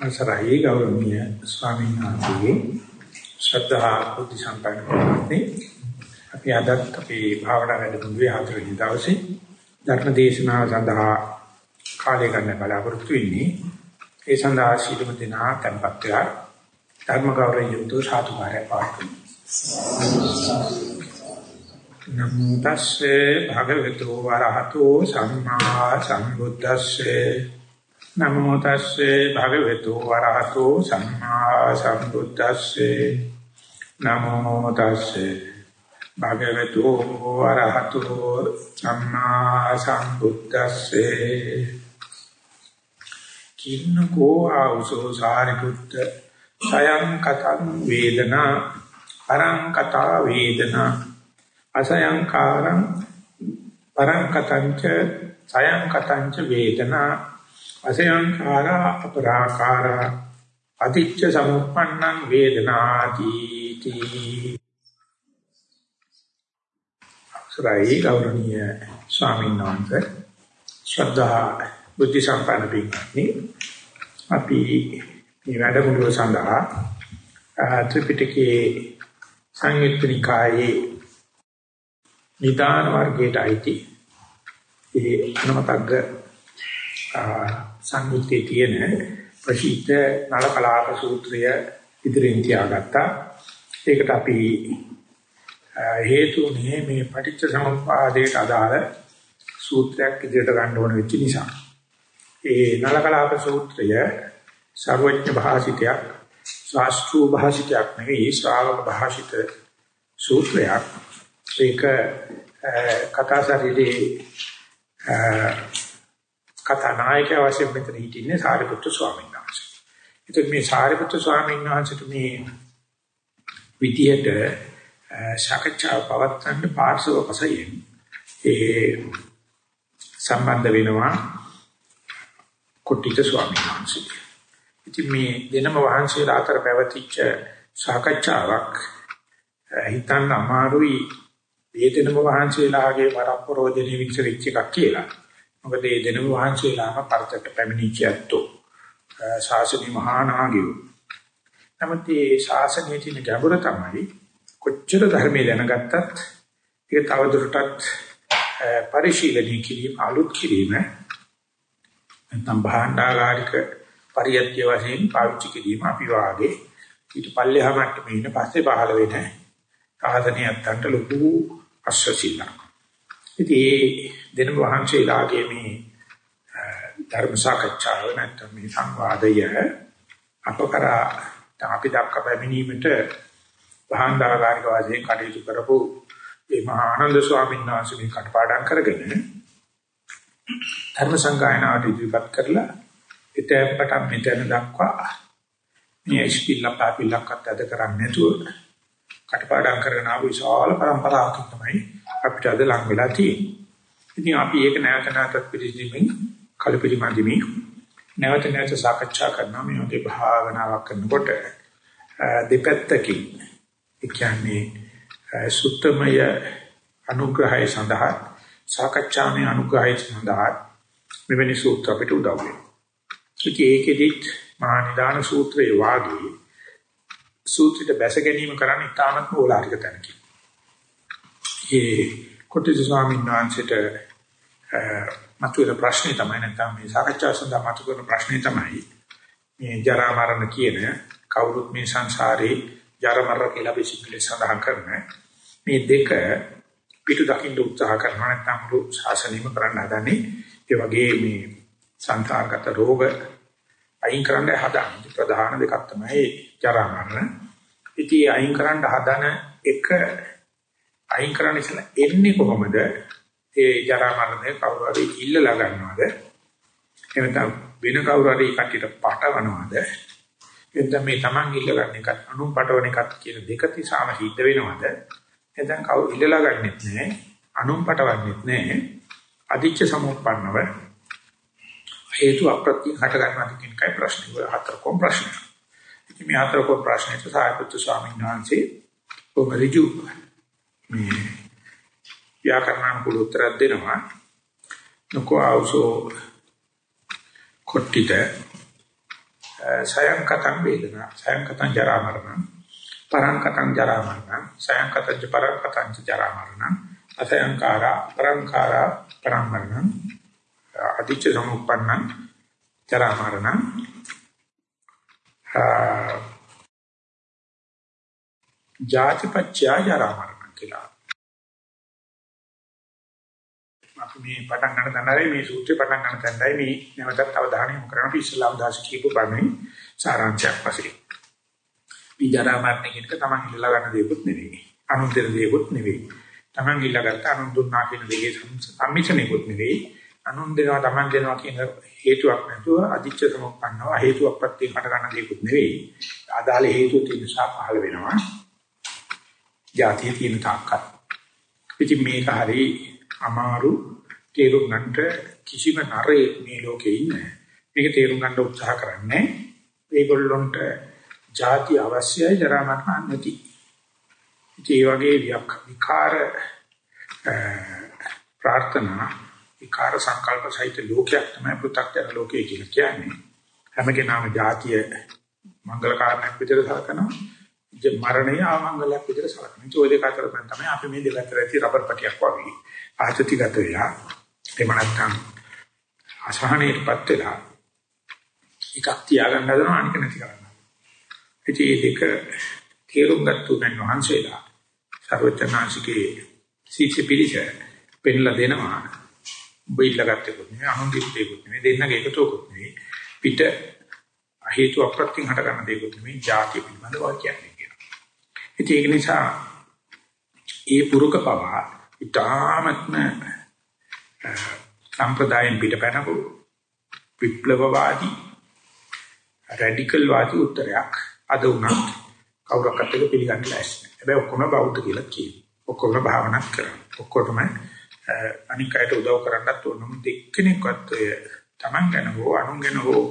අවසරයි ගෞරවනීය ස්වාමීන් වහන්සේ ශ්‍රද්ධා බුද්ධ සම්පන්න ප්‍රතිපත්ති අපි අදත් අපේ භාවනා වැඩමුළුවේ හතරවෙනි දවසේ ධර්ම දේශනාව සඳහා කාලය ගන්න බලාපොරොත්තු වෙන්නේ. ඒ සඳහා සීලම දෙනා tempත් වෙලා ධර්ම ගෞරවයෙන් යුක්ත සාතුකාරය පාත්තුමු. නමෝ තස්සේ භගවතු වරහතෝ සම්මා සම්බුද්දස්සේ නමෝ තස්සේ භගවතු වරහතෝ සම්මා සම්බුද්දස්සේ. නමෝ තස්සේ භගවතු වරහතෝ සම්මා සම්බුද්දස්සේ. කින්නකෝ ආවසෝ සාරිපුත්ත සයං කතං වේදනා පරං කතා වේදනා අසයං කාරං පරං කතංච සයං කතංච වේදනා. අසයංකාරා අපරාකාරා අතිච්ච සමුප්පන්නං වේදනාති තී. සරයි ගෞරවනීය ස්වාමීන් වහන්සේ. ශ්‍රද්ධා බුද්ධ සම්පන්න පිටනි අපි මේ වැඩමුළුව සඳහා ත්‍රිපිටකයේ සංයුක්ත නිකායේ නිදාන වර්ගයට අයිති. ඒ අනමතග්ග සංයුත්තේ තියෙන ප්‍රසිද්ධ නල කලාප සූත්‍රය ඉදිරියෙන් තියාගත්තා. ඒකට අපි හේතුනේ මේ පටිච්ච සමුප්පාදයට අදාළ සූත්‍රයක් ඉදිරියට ගන්න ඕන වෙච්ච නිසා. ඒ නල කලාප සූත්‍රය සර්වඥ භාෂිතයක් ශාස්ත්‍රීය භාෂිතයක් නෙවෙයි ශ්‍රාවක භාෂිත සූත්‍රයක්. ඒක කතා ශරීරයේ කතා නායකයා වශයෙන් මෙතන හිටින්නේ සාරිපුත්තු ස්වාමීන් වහන්සේ. ඉතින් මේ සාරිපුත්තු ස්වාමීන් වහන්සේට මේ විදියට සාකච්ඡාව පවත්වන්න පාර්ශව වශයෙන් ඒ සම්බන්ධ වෙනවා කොට්ටිත ස්වාමීන් වහන්සේ. ඉතින් මේ දෙනම වහන්සේලා අතර පැවතිච්ච සාකච්ඡාවක් හිතන්න අමාරුයි ඒ දෙනම වහන්සේලාගේ පරප්‍රෝජනෙ විචරිච්ච එකක් කියලා. මොකද මේ දෙනම වහන්සේලාම පරතට පැමිණිච්ච ඇත්තෝ ශාසනී මහා නාගයෝ. නමුත් මේ ශාසනයේ තියෙන ගැඹුර තමයි කොච්චර ධර්මයේ දැනගත්තත් ඒක තවදුරටත් පරිශීලනය කිරීම අලුත් කිරීම නැත්නම් භාණ්ඩාගාරික පරියත්‍ය වශයෙන් පාවිච්චි කිරීම අපි වාගේ ඊට පල්ලෙහා මට්ටමේ ඉන්න පස්සේ පහළ වෙන ආසනියත්තන්ට ලොකු අශ්වසිල්ලක්. ඉතින් දෙනම වහන්සේලාගේ මේ ධර්ම සාකච්ඡාව නැත්නම් මේ සංවාදය අපකරා අපි දක්ක පැමිණීමට වහන්දාගාරික වාදයෙන් කටයුතු කරපු මේ මහා ආනන්ද ස්වාමීන් වහන්සේ මේ කටපාඩම් කරගෙන ධර්ම සංගායනාවට ඉදිරිපත් කරලා ඉතේපට මෙතන දක්වා මේ ඉස්පිල්ලා පාපිල්ලක්වත් අද කරන්නේ නැතුව කටපාඩම් කරගෙන ආපු විශාල પરම්පරාවක් තමයි අපිට අද ලං වෙලා තියෙන්නේ. ඉතින් අපි ඒක නැවත නැවතත් පිළිසිමින් කලපිරිමැදිමි නැවත නැවත සාකච්ඡා කරනවා මේ වගේ භාවනාවක් කරනකොට දෙපැත්තකින් ඒ කියන්නේ සුත්තමය අනුග්‍රහය සඳහා සාකච්ඡාමය අනුග්‍රහය සඳහා මෙවැනි සූත්‍ර අපිට උදව් වෙනවා. ඉතින් ඒකෙදිත් මහා නිදාන සූත්‍රයේ වාගේ සූත්‍රයට බැස ගැනීම කරන්නේ ඉතාමත් ඕලාරික තැනකින්. ඒ කොටිස ස්වාමීන් වහන්සේට මතුවෙන ප්‍රශ්නේ තමයි නැත්නම් මේ සාකච්ඡාව සඳහා මතුවෙන ප්‍රශ්නේ තමයි මේ ජරා මරණ කියන කවුරුත් මේ සංසාරේ ජරා මරණ කියලා බිසිකලි සඳහන් කරන මේ දෙක පිටු දකින්න උත්සාහ කරනවා නැත්නම් මුළු ශාසනයම කරන්න හදන්නේ ඒ වගේ මේ සංකාරගත රෝග අයින් කරන්න හදන ප්‍රධාන දෙකක් තමයි ජරා මරණ. ඉතින් අයින් කරන්න හදන එක අයින් කරන්න ඉස්සෙල්ලා එන්නේ කොහොමද? ඒ ජරා මරණය කවුරු හරි ඉල්ලලා ගන්නවද? එහෙනම් වෙන කවුරු හරි කට්ටියට පටවනවද? එතන මේ Taman ඉල්ලගන්න එකත් අනුන් පටවන එකත් කියන දෙක තිසාම සිද්ධ වෙනවද? එතන කවුරු ඉල්ලලා ගන්නෙත් නැහැ, අනුන් පටවන්නෙත් නැහැ. අදිච්ච සමුප්පන්නව හේතු අප්‍රත්‍ය හට ගන්නවාද කියන කයි ප්‍රශ්නේ හතර කොම් ප්‍රශ්න. ඉතින් මේ හතර කොම් ප්‍රශ්නෙට සාහිත්‍ය ස්වාමීන් වහන්සේ කොමරිජු මේ ව්‍යාකරණ කුල උත්තර දෙනවා. නොකෝ ආවසෝ කොට්ටිත සයන් කතං වේදනා සයන් කතං ජරා මරණ පරං කතං ජරා මරණ සයන් කතං පරං කතං ජරා මරණ අසයන්කාරා පරංකාරා පරං මරණ අදිච්ච සමුප්පන්නං ජරා මරණ ජාතිපච්චය ජරා මරණ කියලා මේ පටන් ගන්න තැනයි මේ සූත්‍රේ පටන් ගන්න තැනයි මේ නැවතත් අවධානය යොමු කරන අපි ඉස්ලාම් දාස කියපු බණේ සාරාංශයක් වශයෙන්. මේ ජරා මරණ කියන එක තමන් ඉල්ලා ගන්න දේකුත් නෙවෙයි. අනුන් දෙන දේකුත් නෙවෙයි. තමන් ඉල්ලා ගත්ත අනුන් දුන්නා කියන දෙකේ සම්මිශ්‍රණයකුත් නෙවෙයි. අනුන් දෙනවා තමන් දෙනවා කියන හේතුවක් නැතුව අදිච්ච සමුප්පන්නව හේතුවක් ප්‍රත්‍යයෙන් හට ගන්න දේකුත් නෙවෙයි. ආදාළ හේතු තියෙන නිසා පහළ වෙනවා. ජාතිය තියෙන තාක්කත්. ඉතින් මේක හරි අමාරු තේරුම් ගන්නට කිසිම නරේ මේ ලෝකේ ඉන්නේ. මේක තේරුම් ගන්න උත්සාහ කරන්නේ ඒගොල්ලොන්ට ಜಾති අවශ්‍යයි ජරා මරණ නැති. ඒ වගේ විකාර ප්‍රාර්ථනා විකාර සංකල්ප සහිත ලෝකයක් තමයි පෘථග්ජන ලෝකය කියලා කියන්නේ. හැම කෙනාම ಜಾතිය මංගල කාරණයක් විදිහට සලකනවා. ඉතින් මරණය ආමංගලයක් විදිහට සලකනවා. ඒ ඔය දෙක අතර තමයි අපි මේ දෙක අතර ඇති රබර් පටියක් වගේ. ආතතිගත වෙලා එහෙම නැත්නම් අසහනයටපත් වෙලා එකක් තියාගන්න හදනවා අනික නැති කරනවා. ඉතින් මේ දෙක තේරුම් ගත්ත උන් වහන්සේලා සර්වචනාංශිකේ සීචි පිළිස පෙන්ලා දෙනවා. ඔබ ඉල්ලගත්තෙකුත් නෙවෙයි අනුන්දිත්තේකුත් නෙවෙයි දෙන්නගේ එකතුවකුත් නෙවෙයි පිට හේතු අප්‍රත්‍යයෙන් හට ගන්න දෙයක්වත් නෙවෙයි ಜಾති පිළිබඳව කියන්නේ කියලා. ඉතින් ඒක නිසා ඒ පුරුක පවා ඊ타මත්ම සම්ප්‍රදායෙන් පිටපැනපු විප්ලවවාදී රැඩිකල් වාදී උත්තරයක් අද උනත් කවුරක්වත් එක පිළිගන්න ලෑස්ති නැහැ. හැබැයි ඔක්කොම බෞද්ධ කියලා කියනවා. ඔක්කොම භාවනා කරනවා. ඔක්කොටම අනික් අයට උදව් කරන්නත් ඕනම දෙක්කෙනෙක්වත් තමන් ගැන හෝ අනුන් ගැන හෝ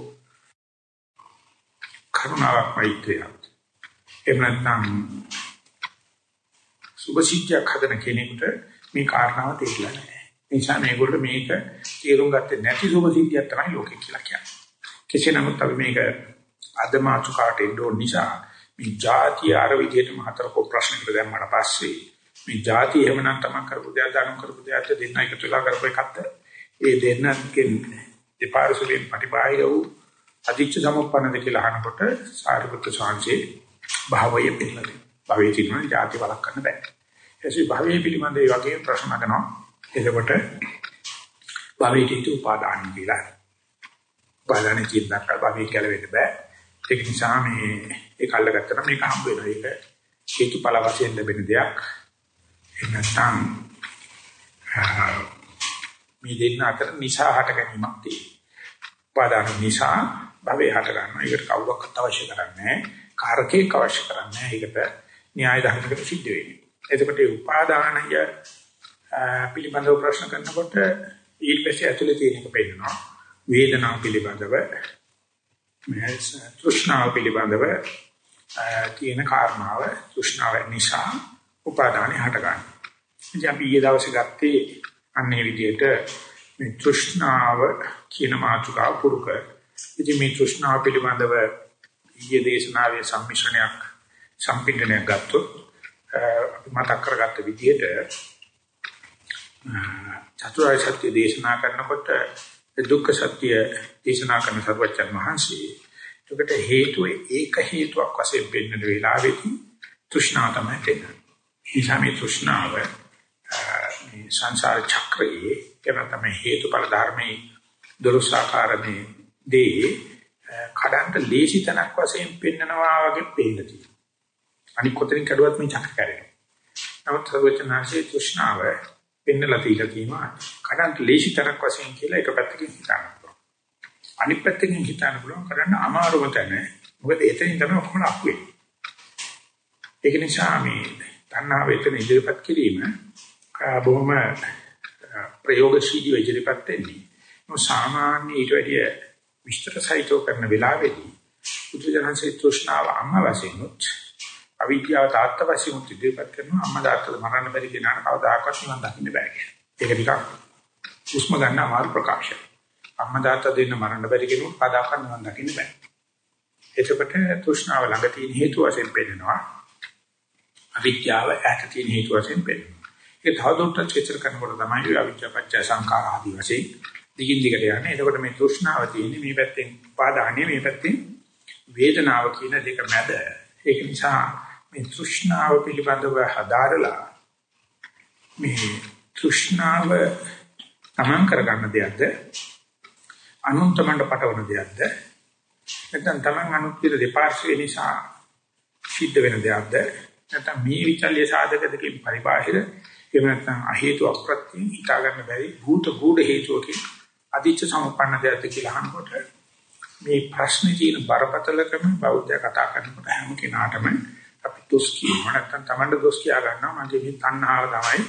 කරුණාවක් මෛත්‍රියක්. එහෙම නැත්නම් සුභසිද්ධියක් හදන කෙනෙකුට මේ කාරණාව තේරිලා නැහැ. නිසා මේගොල්ලෝ මේක තේරුම් ගත්තේ නැති සුභසිද්ධියක් තමයි ලෝකේ කියලා කියන්නේ. කෙසේ නමුත් අපි මේක අද මාතුකාට එන්න ඕන නිසා මේ ಜಾති ආර විදියට මහතරකෝ ප්‍රශ්නකට දැම්මට පස්සේ මේ ಜಾති එහෙමනම් තමන් කරපු දේ දාන කරපු දේ අත දෙන්න එකතු වෙලා කරපු එකක්ද ඒ දෙන්නත්ගෙන් දෙපාර්ශවයෙන් ප්‍රතිබාහිර වූ අධිච්ච සමුප්පන්නද කියලා අහනකොට සාරිපුත්‍ර සාංශේ භාවය පිළිබඳ භවයේ තියෙන ಜಾති වලක් කරන්න බෑ. ඒ නිසා භවයේ පිළිබඳ ඒ වගේ ප්‍රශ්න අහනවා එතකොට භවයේ තියෙන උපාදාන කියලා. උපාදාන කියන දක්වා භවයේ ගැලවෙන්න බෑ. ඒක නිසා මේ ඒක අල්ලගත්තා නම් මේක හම්බ වෙනවා. ඒක හේතුඵල වශයෙන් ලැබෙන දෙයක්. එහෙම නැත්නම් මේ දෙන්න අතර නිසා හට ගැනීමක් තියෙනවා. උපාදාන නිසා භවයේ හට ගන්නවා. ඒකට කවුරක්වත් අවශ්‍ය කරන්නේ කාරකේක අවශ්‍ය කරන්නේ ඒකට න්‍යාය ධර්මයකට සිද්ධ වෙන්නේ. එතකොට මේ උපාදානය පිළිබඳව ප්‍රශ්න කරනකොට ඊට පස්සේ ඇතුලේ තියෙන එක පෙන්නනවා. වේදනාව පිළිබඳව මේ තෘෂ්ණාව පිළිබඳව තියෙන කාරණාව තෘෂ්ණාව නිසා උපාදානය හට ගන්නවා. ඉතින් අපි ඊයේ දවසේ ගත්තේ අන්නේ විදිහට මේ තෘෂ්ණාව කියන මාතෘකාව පුරුක ඉතින් මේ තෘෂ්ණාව පිළිබඳව ඊයේ දේශනාවේ සම්මිශ්‍රණයක් සම්පින්ඩනයක් ගත්තොත් අපි මතක් කරගත්ත විදිහට චතුරාර්ය සත්‍ය දේශනා කරනකොට දුක්ඛ සත්‍ය දේශනා කරන සර්වචන් වහන්සේ ඒකට හේතුව ඒක හේතුවක් වශයෙන් පෙන්වන වෙලාවෙදී තෘෂ්ණාව තමයි දෙන්නේ. නිසා මේ තෘෂ්ණාව මේ සංසාර චක්‍රයේ එන තමයි හේතුඵල ධර්මයේ දොරසාකාරමේ දේ කඩන්ට ලේසි තනක් වශයෙන් පෙන්නනවා වගේ පේන්න තියෙනවා. අනික කොතනින් කඩුවත් මේ චක්‍ර කරේ. නමුත් සර්වචනාංශයේ තෘෂ්ණාව පෙන්නලා තියලා තියෙනවා. කඩන්ට ලේසි තනක් වශයෙන් කියලා එක පැත්තකින් හිතන්න පුළුවන්. අනිත් පැත්තකින් හිතන්න පුළුවන් කරන්න අමාරුම තැන. මොකද එතනින් තමයි ඔක්කොම අහුවෙන්නේ. ඒක නිසා මේ තණ්හාව එතන ඉදිරිපත් කිරීම බොහොම ප්‍රයෝගශීලී ඉදිරිපත් වෙන්නේ. සාමාන්‍ය ඊට වැඩිය විස්තර සහිතව කරන වෙලාවේදී බුදුජානසී තෘෂ්ණාව අම්ම වශයෙන් උත් අවිද්‍යාව තාත්ත වශයෙන් උත් ඉදිරිපත් කරනවා අම්මා තාත්තට මරන්න බැරි කෙනාට කවදාකවත් නිවන් දකින්න බෑ කියන. ඒක නිකන් උස්ම ගන්න අමාරු ප්‍රකාශයක්. අම්මා තාත්තා දෙන්න මරන්න බැරි කෙනෙකුට කවදාකවත් නිවන් දකින්න බෑ. එතකොට තෘෂ්ණාව ළඟ තියෙන හේතු වශයෙන් පෙන්නනවා. අවිද්‍යාව ඈත තියෙන හේතු වශයෙන් පෙන්නනවා. ඒක තවදුරටත් විචාර කරනකොට තමයි අවිද්‍යාව පත්‍ය සංඛාර ආදී වශයෙන් දිගින් දිගට යන්නේ. එතකොට මේ තෘෂ්ණාව තියෙන්නේ මේ පැත්තෙන් උපාදානිය මේ පැත්තෙන් වේදනාව කියන දෙක මැද. ඒක නිසා මේ තෘෂ්ණාව පිළිබඳව හදාරලා මේ තෘෂ්ණාව තමන් කරගන්න දෙයක්ද? අනුන්තමන්ට පටවන දෙයක්ද? නැත්නම් තමන් අනුත් පිළ දෙපාර්ශ්වය නිසා සිද්ධ වෙන දෙයක්ද? නැත්නම් මේ විචල්්‍ය සාධක දෙකේ පරිබාහිර එහෙම නැත්නම් අ හේතු අප්‍රත්‍යයෙන් හිතා ගන්න බැරි භූත ගුඩ හේතුවකින් අදිච්ච සම්පන්න දෙයක්ද කියලා අහනකොට මේ ප්‍රශ්නේ තියෙන බරපතලකම බෞද්ධය කතා කරනකොට හැම කෙනාටම අපි දොස් කියනවා නැත්නම් තමන්ට දොස් කියා ගන්නවා මගේ මේ තණ්හාව තමයි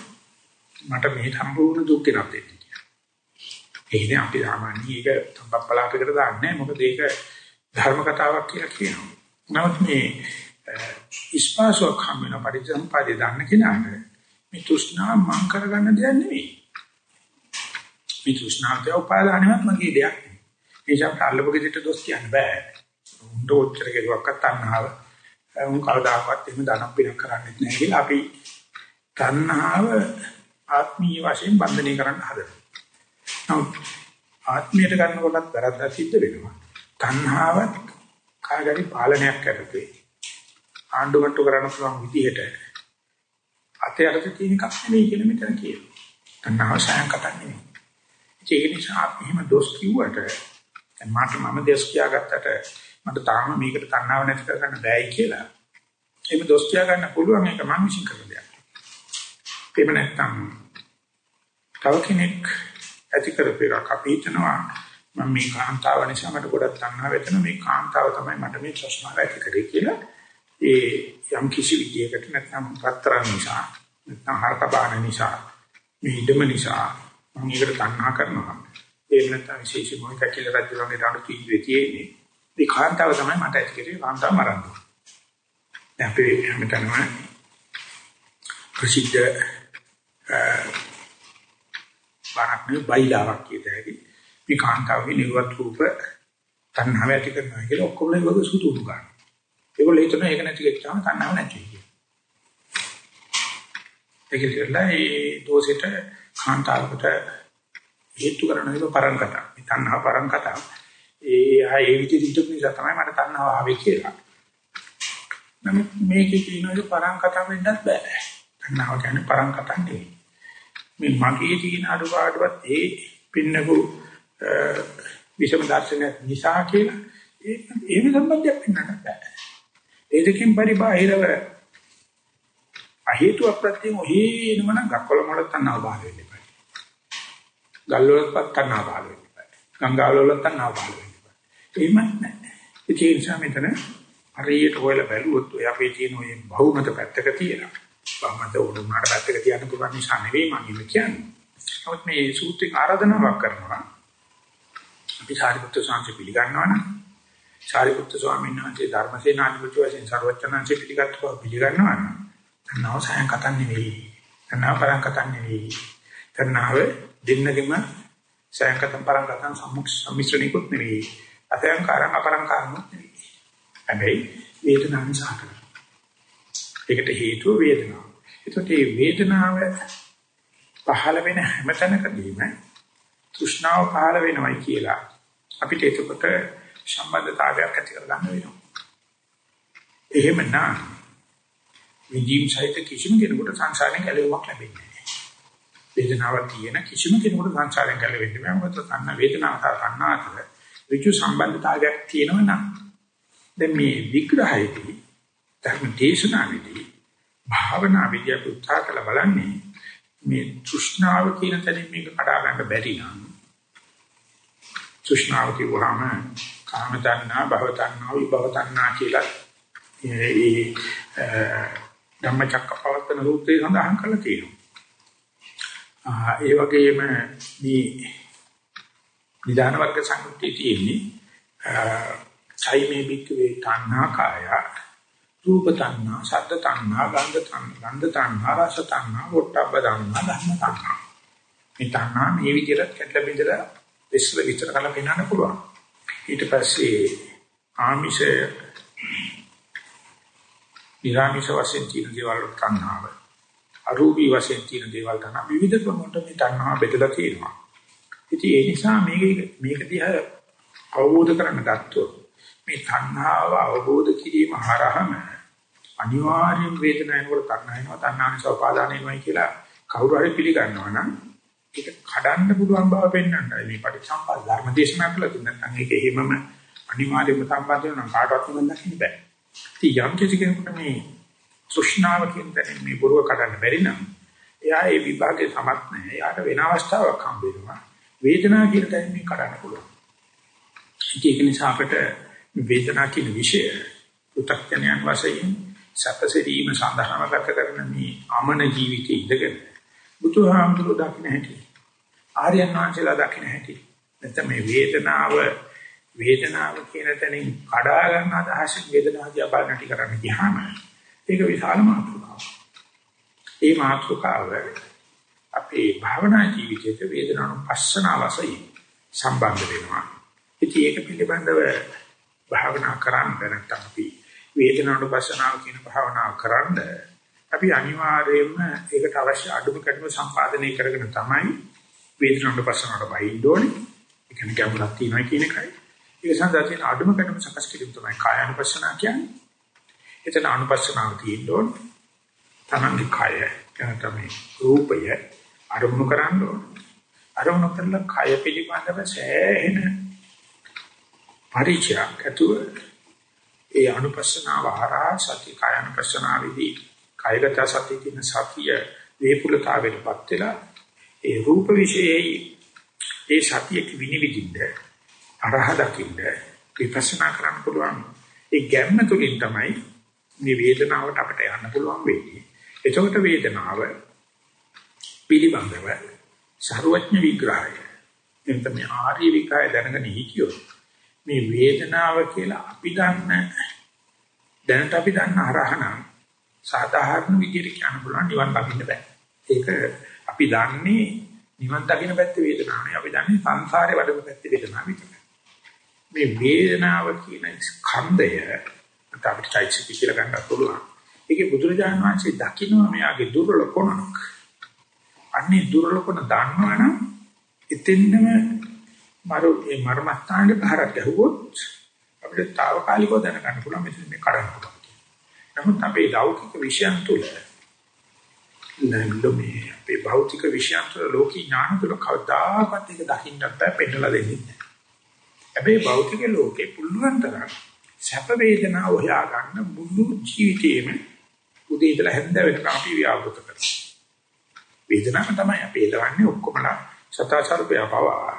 මට මේ සම්පූර්ණ දුක් ගෙනත් දෙන්නේ කියලා. ඒකනේ අපි සාමාන්‍ය ඒක සම්පප්පලාපයකට දාන්නේ මොකද ඒක ධර්ම කතාවක් කියලා කියනවා. නමුත් මේ ඉස්පාසෝක් හැම වෙන පරිසම්පාදේ දාන්න කෙනාට මේ තෘෂ්ණා මං කරගන්න දෙයක් නෙවෙයි. මේ තෘෂ්ණාව තේ උපාදානෙවත් මගේ දෙයක් නෙවෙයි. ඒ නිසා අල්ලපු ගෙදරට දොස් කියන්න බෑ. උන්ට ඔච්චර කෙරුවක්වත් තණ්හාව උන් කවදාකවත් එහෙම ධනක් පිනක් කරන්නේ නැහැ කියලා අපි තණ්හාව ආත්මීය වශයෙන් බන්ධනය කරන්න හදනවා. නමුත් ආත්මයට ගන්නකොටත් වැරද්දක් සිද්ධ වෙනවා. තණ්හාවත් කාගරි පාලනයක් කරතේ. ආණ්ඩුමට්ටු කරන්න පුළුවන් විදිහට අතේ අරද තියෙන එකක් නෙමෙයි කියලා මෙතන කියනවා. තණ්හාව සයන් කතා නෙමෙයි. ඒක නිසා අපි එහෙම දොස් කිව්වට දැන් මට මම දොස් කියාගත්තට මට තාම මේකට තණ්හාව නැති කරගන්න බෑයි කියලා. එහෙම දොස් කියා ගන්න පුළුවන් ඒක මම විශ්ින් කරන දෙයක්. එහෙම නැත්නම් තව කෙනෙක් ඇති කරපු එකක් අපි හිතනවා මම මේ කාන්තාව නිසා මට ගොඩක් තණ්හා වෙතන මේ කාන්තාව තමයි මට මේ ප්‍රශ්නාව ඇති කරේ කියලා ඒ යම් කිසි විදියකට නැත්නම් පතරන් නිසා නැත්නම් හරක බාන නිසා මේ ඉදම නිසා මම ඒකට තණ්හා කරනවා ඒ නැත්නම් විශේෂ මොකක් කියලා රජුගේ රණු කීවේ තියෙන්නේ මේ කාන්තාව තමයි මට ඇති කරේ කාන්තාව මරන්න දැන් අපි හැමතැනම ප්‍රසිද්ධ බණක් නෙවෙයි බයිලාවක් කියත හැකි. මේ කාන්තාවගේ නිර්වත් රූප තණ්හාව ඇති කරනවා කියලා ඔක්කොම ඒක සුදු උඩු ගන්න. ඒගොල්ලෝ හිතන ඒක නැති කෙච්චාම තණ්හාව නැති කියලා. ඒකෙල්ලලා ඒ දෝෂෙට කාන්තාවකට හේතු කරන එක පරංකත. මේ තණ්හා පරංකත. ඒ ආ ඒ විදිහට නිසා තමයි මට තණ්හාව ආවේ කියලා. නමුත් මේකේ කියනවාද පරංකත වෙන්නත් බෑ. තණ්හාව කියන්නේ පරංකත නෙවෙයි. මේ මගේ තියෙන අඩුපාඩුවත් ඒ පින්නකු විෂම දර්ශනය නිසා කියලා ඒ ඒ සම්බන්ධයක් වෙන්නන්න බෑ. ඒ දෙකෙන් පරිබාහිරව අහේතු අප්‍රත්‍යයෙන් ඔහේනම නම් ගක්කොල මොළ තණ්හාව බාහිර වෙන්න බෑ. ගල් වලත් තණ්හාව බාහිර වෙන්න බෑ. ගංගා වල තණ්හාව බාහිර වෙන්න බෑ. එහෙමත් නැහැ. ඒ නිසා මෙතන හරියට හොයලා බැලුවොත් ඔය අපේ තියෙන ඔය බහුමත පැත්තක තියෙනවා. බහුමත උඩුනාට පැත්තක තියන්න පුළුවන් නිසා නෙවෙයි මම කියන්නේ. නමුත් මේ සූත්‍රයෙන් ආරාධනාවක් කරනවා. අපි සාරිපුත්‍ර සාංශ පිළිගන්නවා නම් සාරිපුත්‍ර ස්වාමීන් වහන්සේ ධර්මසේනාධිපති වශයෙන් ਸਰවචනංශ පිළිගත්තු බව පිළිගන්නවා නම් තණ්හාව සයන් කතන් නෙවෙයි. තණ්හාව පරං කතන් නෙවෙයි. තණ්හාව දෙන්නගෙම සයන් කතන් පරං කතන් සම්මිශ්‍රණිකුත් නෙවෙයි. අතයන් කාරණ අපරං කාරණුත් නෙවෙයි. හැබැයි වේදනාව නිසා කරනවා. ඒකට හේතුව වේදනාව. ඒකට මේ වේදනාව පහළ වෙන හැම තැනකදීම තෘෂ්ණාව පහළ වෙනවයි කියලා අපිට එතකොට සම්බන්ධතාවයක් ඇති කරගන්න වෙනවා. එහෙමනම් විදීම් සහිත කිසිම කෙනෙකුට සංසාරයෙන් ගැලවීමක් ලැබෙන්නේ නැහැ. වේදනාවක් තියෙන කිසිම කෙනෙකුට සංසාරයෙන් ගැලවෙන්න බෑ. මොකද තන්න වේදනාවට තන්න අතර ඍජු සම්බන්ධතාවයක් තියෙනවා නම් දැන් මේ විග්‍රහයේදී ධර්ම දේශනාවේදී භාවනා විද්‍යාව උත්සාහ කළ බලන්නේ මේ තෘෂ්ණාව කියන තැනින් මේක කඩා ගන්න බැරි නම් තෘෂ්ණාව කියවහම කාම තණ්හා භව තණ්හා විභව තණ්හා කියලා ඒ ධම්මචක්කපවත්තන සූත්‍රයේ සඳහන් කරලා තියෙනවා. ඒ වගේම මේ නිදාන වර්ග සංකෘතිය තියෙන්නේ සයිමේ බික්කවේ තණ්හා කාය රූප තණ්හා, ශබ්ද තණ්හා, ගන්ධ තණ්හා, ගන්ධ තණ්හා, රස තණ්හා, පොට්ටබ්බ තණ්හා, ධම්ම තණ්හා. මේ තණ්හා මේ විදිහට කැටල බිඳලා විශ්ල විතර කරලා පෙන්වන්න පුළුවන්. ඊට පස්සේ ආමිෂය නිරාමිෂ වශයෙන් තියෙන දේවල් තණ්හාව. අරූපී වශයෙන් තියෙන දේවල් තමයි විවිධ ක්‍රමවලට මේ තණ්හාව බෙදලා තියෙනවා. ඉතින් ඒ නිසා මේක මේක දිහා අවබෝධ කරගන්න ගත්තොත් මේ තණ්හාව අවබෝධ කිරීම හරහම අනිවාර්යෙන් වේදනාවනකොට තණ්හාවෙනවා තණ්හානිස උපාදානෙමයි කියලා කවුරු හරි පිළිගන්නවා නම් ඒක කඩන්න පුළුවන් බව පෙන්වන්නයි මේ පටිච්චසමුප්පාද ධර්ම දේශනා කළා තුන නැත්නම් ඒක එහෙමම අනිවාර්යයෙන්ම සම්බන්ධ වෙනවා කාටවත් නිවන් දකින්න බෑ. ඉතින් යම් කිසි කෙනෙකුට මේ තෘෂ්ණාව කියන දේ මේ බොරුව කඩන්න බැරි නම් එයා ඒ විභාගයේ සමත් නැහැ. එයාට වෙන අවස්ථාවක් හම්බ වෙනවා. වේදනාව කියන දේ මේ කඩන්න පුළුවන්. ඒක නිසා අපිට වේදනාව කියන විෂය උත්ක්ඥයන් වශයෙන් සැපසෙරීම සඳහාම ගත කරන මේ අමන ජීවිතයේ ඉඳගෙන බුදුහාමුදුරුවෝ දකින්න හැටි ආර්යයන් වහන්සේලා දකින්න හැටි නැත්නම් මේ වේදනාව වේදනාව කියන තැනින් කඩා ගන්න අදහසින් වේදනාව දිහා බලන ටි කරන්න ගියාම ඒක විශාල මාතෘකාවක්. ඒ මාතෘකාව අපේ භාවනා ජීවිතයේ වේදනානුපස්සනාව වශයෙන් සම්බන්ධ වෙනවා. ඉතින් ඒක පිළිබඳව භාවනා කරන්න නැත්නම් අපි වේදනානුපස්සනාව කියන භාවනාව කරන්න අපි අනිවාර්යයෙන්ම ඒකට අවශ්‍ය අඩුම කඩම සම්පාදනය කරගෙන තමයි වේදනානුපස්සනාවට බහින්න ඕනේ. ඒ කියන්නේ ගැඹුරක් තියෙනවා කියන එකයි. ඒ සඳහා තියෙන අඩුම කඩම සකස් කිරීම තමයි කායानुපස්සනාව කියන්නේ. එතන අනුපස්සනාව තියෙන්න ඕන. තමන්ගේ කය තමයි රූපය අරමුණු කරන්න ඕන. අරමුණු කරලා කය පිළිබඳව සෑහෙන පරිචයක් ඇතුව ඒ අනුපස්සනාව හරහා සති කායानुපස්සනාවේදී කායගත සති කියන සතිය වේපුලතාවයටපත් වෙලා ඒ රූප විශේෂයි ඒ සතියක විනිවිදින්න අරහ දකින්න විපස්සනා කරන්න පුළුවන් ඒ ගැම්ම තුලින් තමයි මේ වේදනාවට අපිට යන්න පුළුවන් වෙන්නේ. එතකොට වේදනාව පිළිබඳව ਸਰවඥ විග්‍රහය එතන මේ ආර්ය විග්‍රහය දැනගෙන හිටියොත් මේ වේදනාව කියලා අපි දන්න දැනට අපි දන්න අරහණ සාධාරණ විදිහට කියන්න පුළුවන් නිවන් දකින්න බෑ. ඒක අපි දන්නේ නිවන් දකින්න පැත්තේ වේදනාවනේ. අපි දන්නේ සංසාරේ වඩන පැත්තේ වේදනාව විතරයි. මේ වේදනාව කියන ස්කන්ධය අපිට චෛතසික කියලා ගන්න පුළුවන්. ඒකේ බුදුරජාණන් වහන්සේ දකින්න මෙයාගේ දුර්වල කොනක්. අන්නේ දුර්වල කොන දන්නවනම් එතෙන්නම මරු මේ මර්මස්ථානේ බහරට ගැහුවොත් අපිට తాවකාලිකව දැනගන්න පුළුවන් මෙතන මේ කරන්න පුළුවන්. නමුත් අපේ ලෞකික විෂයන් තුල නැගලොමේ අපේ භෞතික විෂයන් තුල ලෝකී ඥාන තුල කවදාකවත් ඒක දකින්නත් බෑ පෙන්නලා දෙන්නේ නැහැ. හැබැයි භෞතික ලෝකේ පුළුවන් තරම් සැප වේදනා හොයා ගන්න මුළු ජීවිතේම උදේ ඉඳලා හැන්ද වෙනකම් අපි ව්‍යාපෘත කරනවා. වේදනාව තමයි අපි එළවන්නේ ඔක්කොමලා සතාසර්පය පවා.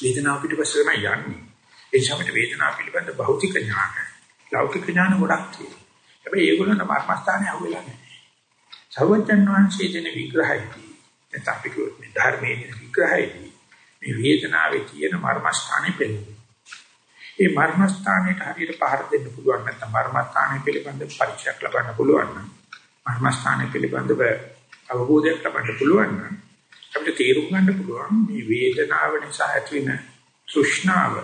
වේදනාව පිටපස්සේ තමයි යන්නේ. ඒ නිසා අපිට වේදනාව පිළිබඳ භෞතික ඥාන, ලෞකික ඥාන ගොඩක් තියෙනවා. හැබැයි ඒගොල්ලන් මර්මස්ථානේ අහුවෙලා නැහැ. සර්වඥාන් වහන්සේ දෙන විග්‍රහයදී නැත්නම් අපි කියොත් ධර්මයේ විග්‍රහයදී මේ වේදනාවේ තියෙන මර්මස්ථානේ පෙන්වනවා. ඒ මර්මස්ථානයට හරියට පහර දෙන්න පුළුවන් නැත්නම් මර්මස්ථානය පිළිබඳ පරිචයක් ලබන්න පුළුවන් නම් මර්මස්ථානය පිළිබඳව අවබෝධයක් ලබන්න පුළුවන් නම් අපිට තේරුම් ගන්න පුළුවන් මේ වේදනාව නිසා ඇතිවෙන තෘෂ්ණාව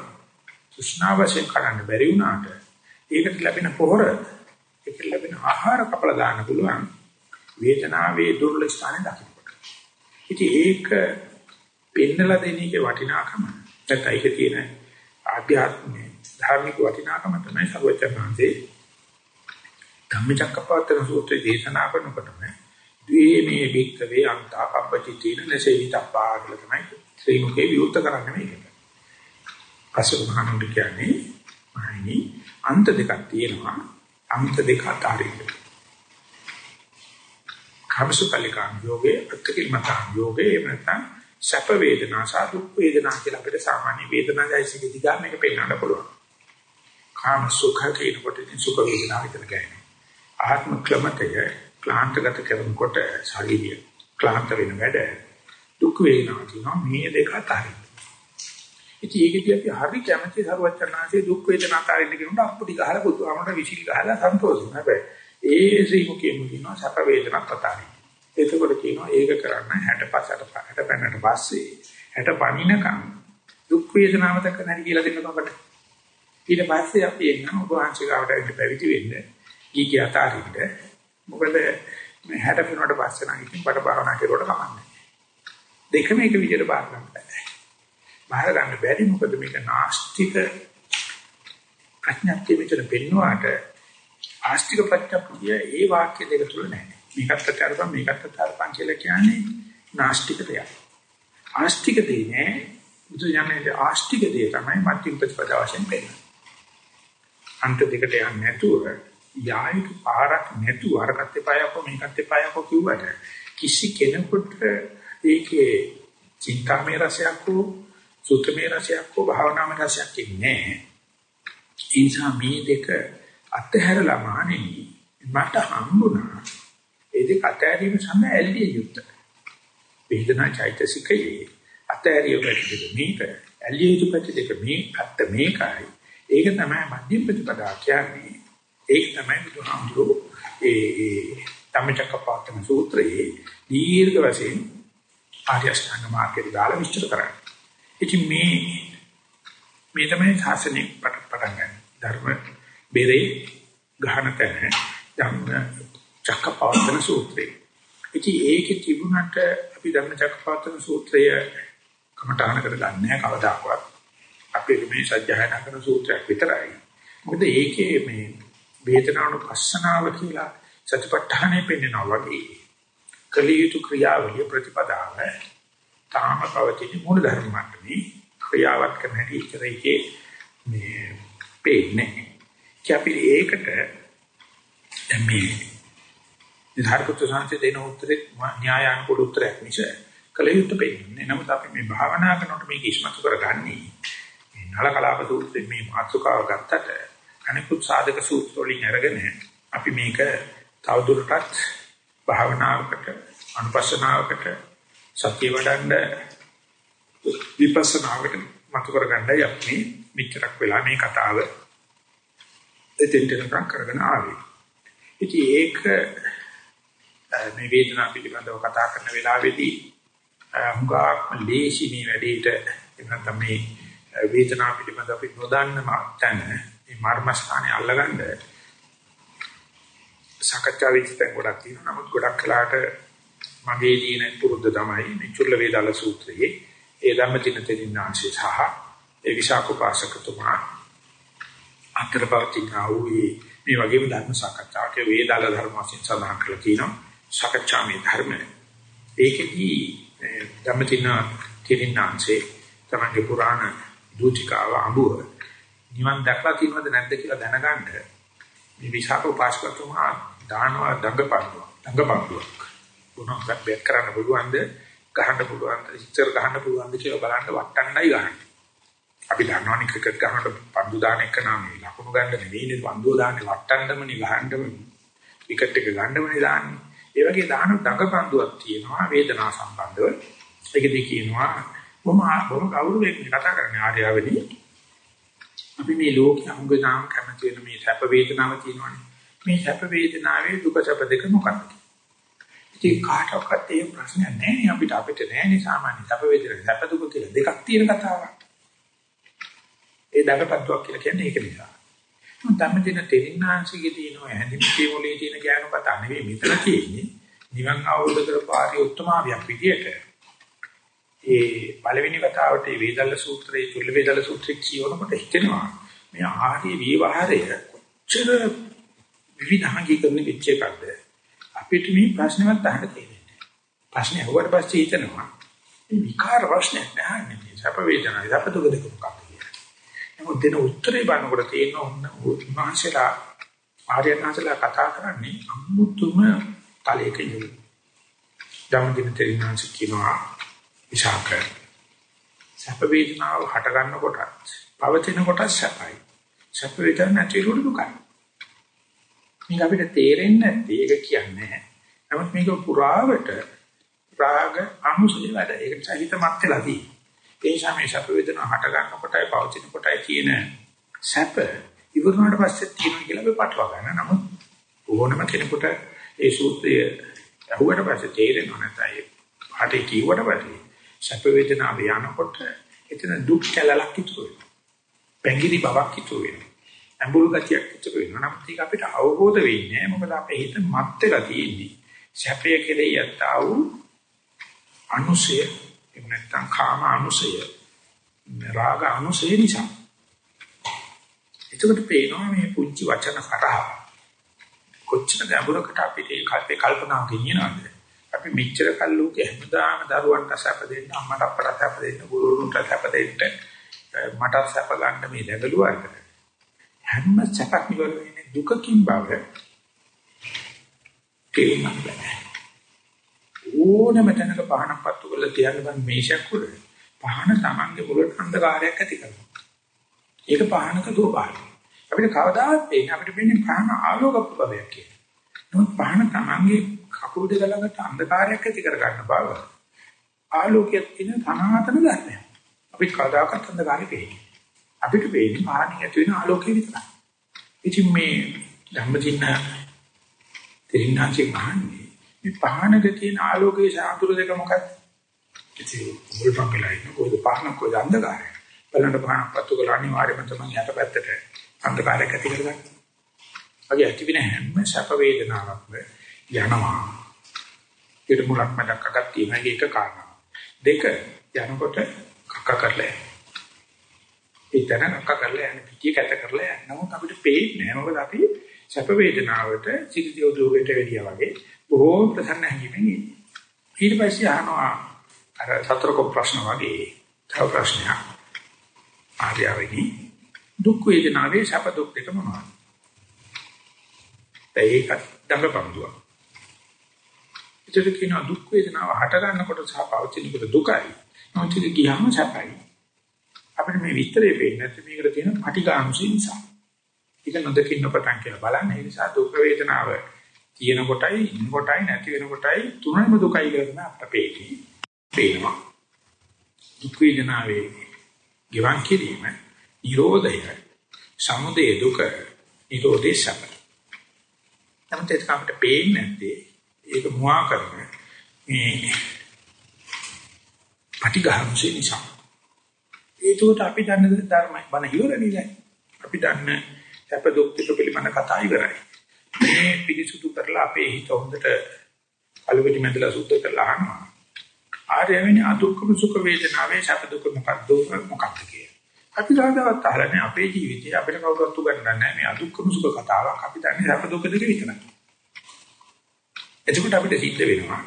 තෘෂ්ණාවසෙන් කරන්න බැරි වුණාට ඒකට ලැබෙන පොහොර ඒකට ලැබෙන ආහාර කපලා දාන්න පුළුවන් වේදනාවේ දුර්ලභ ස්ථානේ දකින්නකොට. ඉතින් ඒක පෙන්නලා දෙන එකේ වටිනාකම නැත්නම් ඒක තියෙන ආධ්‍යාත්මික ධාර්මික වටිනාකම තමයි සර්වචනාංශේ ධම්මචක්කපවත්තන සූත්‍රයේ දේශනා කරනකොටම ද්වේමේ භික්ඛවේ අන්තා පබ්බචිතේන නසෙවිතප්පා කියලා තමයි ශ්‍රී මුකේ විවෘත කරන්නේ මේක. අසුභානුද කියන්නේ මහණනි අන්ත දෙකක් තියෙනවා අන්ත දෙක අතරින්. කමසුකලිකාන් යෝගේ අත්කිලමතාන් යෝගේ නැත්නම් සැප වේදනා සහ දුක් වේදනා කියලා අපිට සාමාන්‍ය වේදනායිසික දිගා මේක පෙන්වන්න පුළුවන්. කාම සුඛ කියනකොට ඉතින් සුඛ වේදනා විතර ගන්නවා. ආත්ම ක්ලමතය ක්ලාන්තගත කරනකොට ශාරීරිය ක්ලාන්ත වෙන වැඩ දුක් වේදනා කියනවා මේ දෙක අතරින්. ඉතින් ඒකදී අපි හරි කැමති සරුවචනාංශයේ දුක් වේදනා අතරින් කියනකොට අප්පුටි ගහලා බුදුහාමර විසිල් ගහලා සන්තෝෂයි. හැබැයි ඒ ශ්‍රී මුකේ මුදිනවා සැප වේදනා අතරින්. එතකොට කියනවා ඒක කරන්න 60 60 පැනනට පස්සේ 60 පණිනකම් දුක් වේදනාව දක්ක නැති කියලා දෙන්න අපට. ඊට පස්සේ අපි එන්න ඔබ වහන්සේ ගාවට එන්න පැවිදි වෙන්න. ගීගී අතාරින්න. මොකද මේ 60 වෙනකොට පස්සේ නම් ඉතින් බඩ භාවනා කරුවට කමන්නේ. දෙකම එක විදිහට බාර ගන්න බෑ. බාර ගන්න බැරි මොකද මේක නාස්තික ප්‍රඥාත්‍ය විතර පෙන්වුවාට ආස්තික ප්‍රඥාප්තිය ඒ වාක්‍ය දෙක තුල නැහැ. මේකත් අතරපන් මේකත් අතරපන් කියලා කියන්නේ නාස්තික දෙයක්. ආස්තික දෙය නෑ බුදු දහමේ ආස්තික දෙය තමයි මධ්‍යම ප්‍රතිපදා වශයෙන් පෙන්නන්නේ. අන්ත දෙකට යන්නේ නැතුව යායුක පාරක් නැතුව අරකට එපායකෝ මේකත් එපායකෝ කිව්වට කිසි කෙනෙකුට ඒකේ චින්තාමය රසයක් හෝ සුත්තමය රසයක් හෝ භාවනාමය රසයක් ඉන්නේ ඒ නිසා මේ දෙක අත්හැරලා මානෙනි මට හම්බුණා ඒ දෙක අත්හැරීම සඳහා ඇල්ලිය යුත්තේ. වේදනා චෛතසිකයේ අත්හැරිය පැති දෙක මේක ඇල්ලිය යුතු පැති දෙක මේ අත්ත මේකයි. ඒක තමයි මධ්‍යම ප්‍රතිපදා කියන්නේ. ඒක තමයි බුදුහාමුදුරුවෝ ඒ ඒ ධම්මචක්කපවත්තන සූත්‍රයේ දීර්ඝ වශයෙන් ආර්ය අෂ්ටාංග මාර්ගය දාලා විස්තර කරන්නේ. ඉතින් මේ මේ තමයි ශාසනය පටන් ගන්න. ධර්ම බෙරේ ගහන තැන ධම්ම චක්කපවත්තන සූත්‍රය. ඉතින් ඒකේ තිබුණට අපි ධම්ම චක්කපවත්තන සූත්‍රය කමඨාන කරගන්නේ නැහැ කවදාකවත්. අපි මේ සත්‍යයනා කරන සූත්‍රයක් විතරයි. මොකද ඒකේ මේ වේදනානුපස්සනාව කියලා සතිපට්ඨානෙ පෙන්නනවා වගේ කලියුතු ක්‍රියාවලිය ප්‍රතිපදාව තාම පවතින මූල ධර්ම මට්ටමේ ක්‍රියාවත් කරන හැටි ඉතරේ මේ පේන්නේ. කැපි ඒකට දැන් මේ ධාර්මෘත සංසේ දෙන උත්තරේ න්‍යායානුකූල උත්තරයක් නිසා කලියුතු පෙන්නේ. නමුත් අපි මේ භාවනා කරනකොට මේක ඉස්මතු කරගන්නේ මේ නල කලාප සූත්‍රයේ මේ මාතෘකාව ගත්තට අනිකුත් සාධක සූත්‍ර වලින් අරගෙන අපි මේක තවදුරටත් භාවනාවකට අනුපස්සනාවකට සතිය වඩන්න විපස්සනාවකට මතු කරගන්නයි අපි මෙච්චරක් වෙලා මේ කතාව එතෙන්ටනකම් කරගෙන ආවේ. ඉතින් ඒක මේ වේදනාව පිළිබඳව කතා කරන වෙලාවේදී හුඟක් ලේසි මේ වැඩේට එනනම් මේ වේදනාව පිළිබඳව අපි නොදන්න මාතන මේ මර්මස්ථානේ අල්ලගන්න සාකච්ඡා විචිතෙන් ගොඩක් තියෙනවා. නමුත් ගොඩක් කලකට මගේ දින පුරුද්ද තමයි මේ චුල්ල වේදාල සූත්‍රයේ ඒ ධම්මදින තෙරින්නාංශය සහ ඒ විසාකෝපාසකතුමා අතරපවතිනා වූ මේ වගේම ධර්ම සාකච්ඡාවක වේදාල ධර්ම වශයෙන් සඳහන් කරලා තියෙනවා. සාකච්ඡා මේ ධර්ම ඒකෙදී ධම්මදින තෙරින්නාංශේ තමයි පුරාණ දූතිකාව අඹුව නිවන් දැක්ලා තියෙනවද නැද්ද කියලා දැනගන්න මේ විසාක උපාසකතුමා දානවා දඟපන්දුව දඟපන්දුවක් මොනවද බෙක් කරන්න පුළුවන්ද ගහන්න පුළුවන්ද ඉච්චර ගහන්න පුළුවන්ද කියලා බලන්න වටන්නයි ගහන්නේ. අපි දන්නවනේ ක්‍රිකට් ගහනකොට පන්දු දාන එක නම් මේ ලකුණු ගන්න නෙවෙයිනේ පන්දුව දාන්නේ වටන්නමනේ ගහන්නම විකට් එක ගන්නමනේ දාන්නේ. ඒ වගේ දාන දඟපන්දුවක් තියෙනවා වේදනාව සම්බන්ධව. ඒකදී කියනවා බොහොම බොහොම ගෞරවයෙන් කතා කරන්නේ ආර්යවදී අපි මේ ලෝකයේ අංගනාම කැමති වෙන මේ සැප වේදනාව තියෙනවානේ. මේ සැප වේදනාවේ දුක සැප දෙක මොකක්ද? ඉතින් කාටවත් ඒ ප්‍රශ්නයක් නැහැ අපිට අපිට නැහැ සාමාන්‍ය සැප වේදනා සැප දුක කියලා දෙකක් තියෙන කතාවක්. ඒ දඟපත්තුවක් කියලා කියන්නේ ඒක නිසා. මොන් ධම්මදින තෙරින්නාංශිකේ තියෙන හැඳින්පිටේ මොලේ තියෙන ඥාන කතා නෙවෙයි මෙතන තියෙන්නේ. නිවන් අවබෝධ කරපාරේ උත්තමාවියක් විදියට ඒ පළවෙනි වතාවට මේ වේදල්ල සූත්‍රයේ චුල්ල වේදල්ල සූත්‍රය කියවනකොට හිතෙනවා. මේ ආහාරයේ විවහාරය කොච්චර විවිධාංගීකරණ වෙච්ච එකක්ද? අපිට මේ ප්‍රශ්නවත් අහන්න තියෙන්නේ. ප්‍රශ්නේ අහුවට පස්සේ හිතෙනවා මේ විකාර ප්‍රශ්නයක් නැහැ මේ සැප වේදනා සැප දුක දෙක මොකක්ද කියලා. නමුත් දෙන උත්තරේ බලනකොට තියෙන ඕන උන්වහන්සේලා ආර්යනාථලා කතා කරන්නේ අමුතුම තලයක යුයි ධම්මදින තෙරිනාංශ කියනවා විසාක සැප වේදනාව හට ගන්නකොටත් පවතින කොට සැපයි. සැප වේදන නැතිවුණු දුකයි. මේක අපිට තේරෙන්නේ නැති ඒක කියන්නේ නමුත් මේක පුරාවට රාග අනුසය වැඩ. ඒක සහිත මත් වෙලාදී ඒ නිසා මේ සැප වේදනාව හට ගන්නකොටයි පවතින කොටයි කියන සැප ඉවරනට පස්සේ තියෙනවා කියලා අපි පටලවා ගන්න. නමුත් ඕනම කෙනෙකුට ඒ සූත්‍රය අහුවට පස්සේ තේරෙනවා නැත්නම් පාඩේ කියවට පස්සේ සැප වේදනාව යනකොට එතන දුක් කැලලක් ඉතුරු වෙනවා. පැංගිරි බවක් ඉතුරු වෙනවා. ඇඹුල් ගතියක් ඉතුරු වෙනවා. නමුත් ඒක අපිට අවබෝධ වෙන්නේ නැහැ. මොකද අපේ හිත මත් වෙලා තියෙන්නේ. සැපය කෙරෙහි යත්තා වූ අනුසය එහෙම නැත්නම් කාම අනුසය රාග අනුසය නිසා. එතකොට පේනවා මේ පුංචි වචන කරා කොච්චර ගැඹුරකට අපිට ඒ කල්පේ කල්පනා ගෙනියනවද? අපි මෙච්චර කල් ලෝකේ හැමදාම දරුවන්ට සැප දෙන්න, අම්මට අප්පට සැප දෙන්න, ගුරුවරුන්ට සැප දෙන්න, මට සැප ගන්න මේ දැඟලුවාට හැම සැපක් ඉවර වෙන්නේ දුකකින් බව තේරුම් ගන්න. ඕනම තැනක පහනක් පත්තු කරලා තියන්න බෑ මේෂයක් උඩ. පහන තමන්ගේ මුලට අන්ධකාරයක් ඇති කරනවා. ඒක පහනක දුරපාරයි. අපිට කවදාවත් පේන්නේ අපිට පේන්නේ පහන ආලෝක ප්‍රභාවයක් කියලා. නමුත් පහන තමන්ගේ කකුල් දෙක ළඟට අන්ධකාරයක් ඇති කර ගන්න බව. ආලෝකයක් තියෙන තනාතන ධර්මයක්. අපිට කවදාකවත් අන්ධකාරය පේන්නේ. අපිට පේන්නේ පහනින් ඇති වෙන ආලෝකය විතරයි. ඉතින් මේ ධම්මදින්න තෙරින්නාචි මහන්නේ මේ පහනක තියෙන ආලෝකයේ සාතුරු දෙක මොකක්ද? ඉතින් මුල් පංගලයි නේද පහන කොයි අන්ධකාරය. බලන්න පහන පත්තු කරලා අනිවාර්යයෙන්ම තමයි යට පැත්තට අන්ධකාරයක් ඇති කරගන්න. වගේ ඇති වෙන හැම සැප වේදනාවක්ම යනවා. ඊට මුලක් මතක් අගක් තියෙන එක කාරණා. දෙක යනකොට කක්ක කරලා ඉතන කක්ක කරලා යන පිටිය කැත කරලා යන නමුත් අපිට පේන්නේ නැහැ මොකද අපි සැප වේදනාවට සිටියෝ දුරට වැඩියා වගේ බොහෝ ප්‍රසන්න හැඟීමෙන් ඉන්නේ. ඊට පස්සේ අහනවා අර සතරක ප්‍රශ්න වගේ තව ප්‍රශ්නයක්. ආර්යවෙනි දුක් වේදනාවේ සැප දුක් දෙක මොනවද? ඒක දඟපන්දුවා. ඒකට කියනවා දුක් වේදනාව හට ගන්නකොට සහ පවතිනකොට දුකයි. නමුත් ඒක ගියාම සැපයි. අපිට මේ විස්තරේ වෙන්නේ නැත්නම් මේකට තියෙන පටිඝානුසය නිසා. ඒක නොදකින්න පටන් කියලා බලන්න. ඒ නිසා දුක් වේදනාව තියෙන කොටයි, ඉන්න කොටයි, නැති වෙන කොටයි තුනම දුකයි කියලා තමයි අපිට පේන්නේ. පේනවා. දුක් වේදනාවේ ගිවන් කිරීම, නිරෝධය, සමුදය දුක, නිරෝධය සැප. නමුත් ඒක අපිට පේන්නේ නැත්තේ ඒක මුවා කරන මේ පටිඝානුසය නිසා. ඒකට අපි දන්න ධර්ම බණ ඉවරනේ දැන්. අපි දන්න සැප දුක් දෙක පිළිබඳ කතා ඉවරයි. මේ පිළිසුදු කරලා අපේ හිත හොඳට අලුගටි මැදලා සුද්ධ කරලා අහනවා. ආර්යවෙනි අදුක්කම සුඛ වේදනාවේ සැප දුක මොකක්ද මොකක්ද කියලා. අපි ගානවත් අහලා නැහැ අපේ ජීවිතේ අපිට කවුරුත් උගන්වන්නේ නැහැ මේ අදුක්කම සුඛ කතාවක්. අපි දන්නේ සැප දුක දෙක විතරයි. එතකොට අපිට සිද්ධ වෙනවා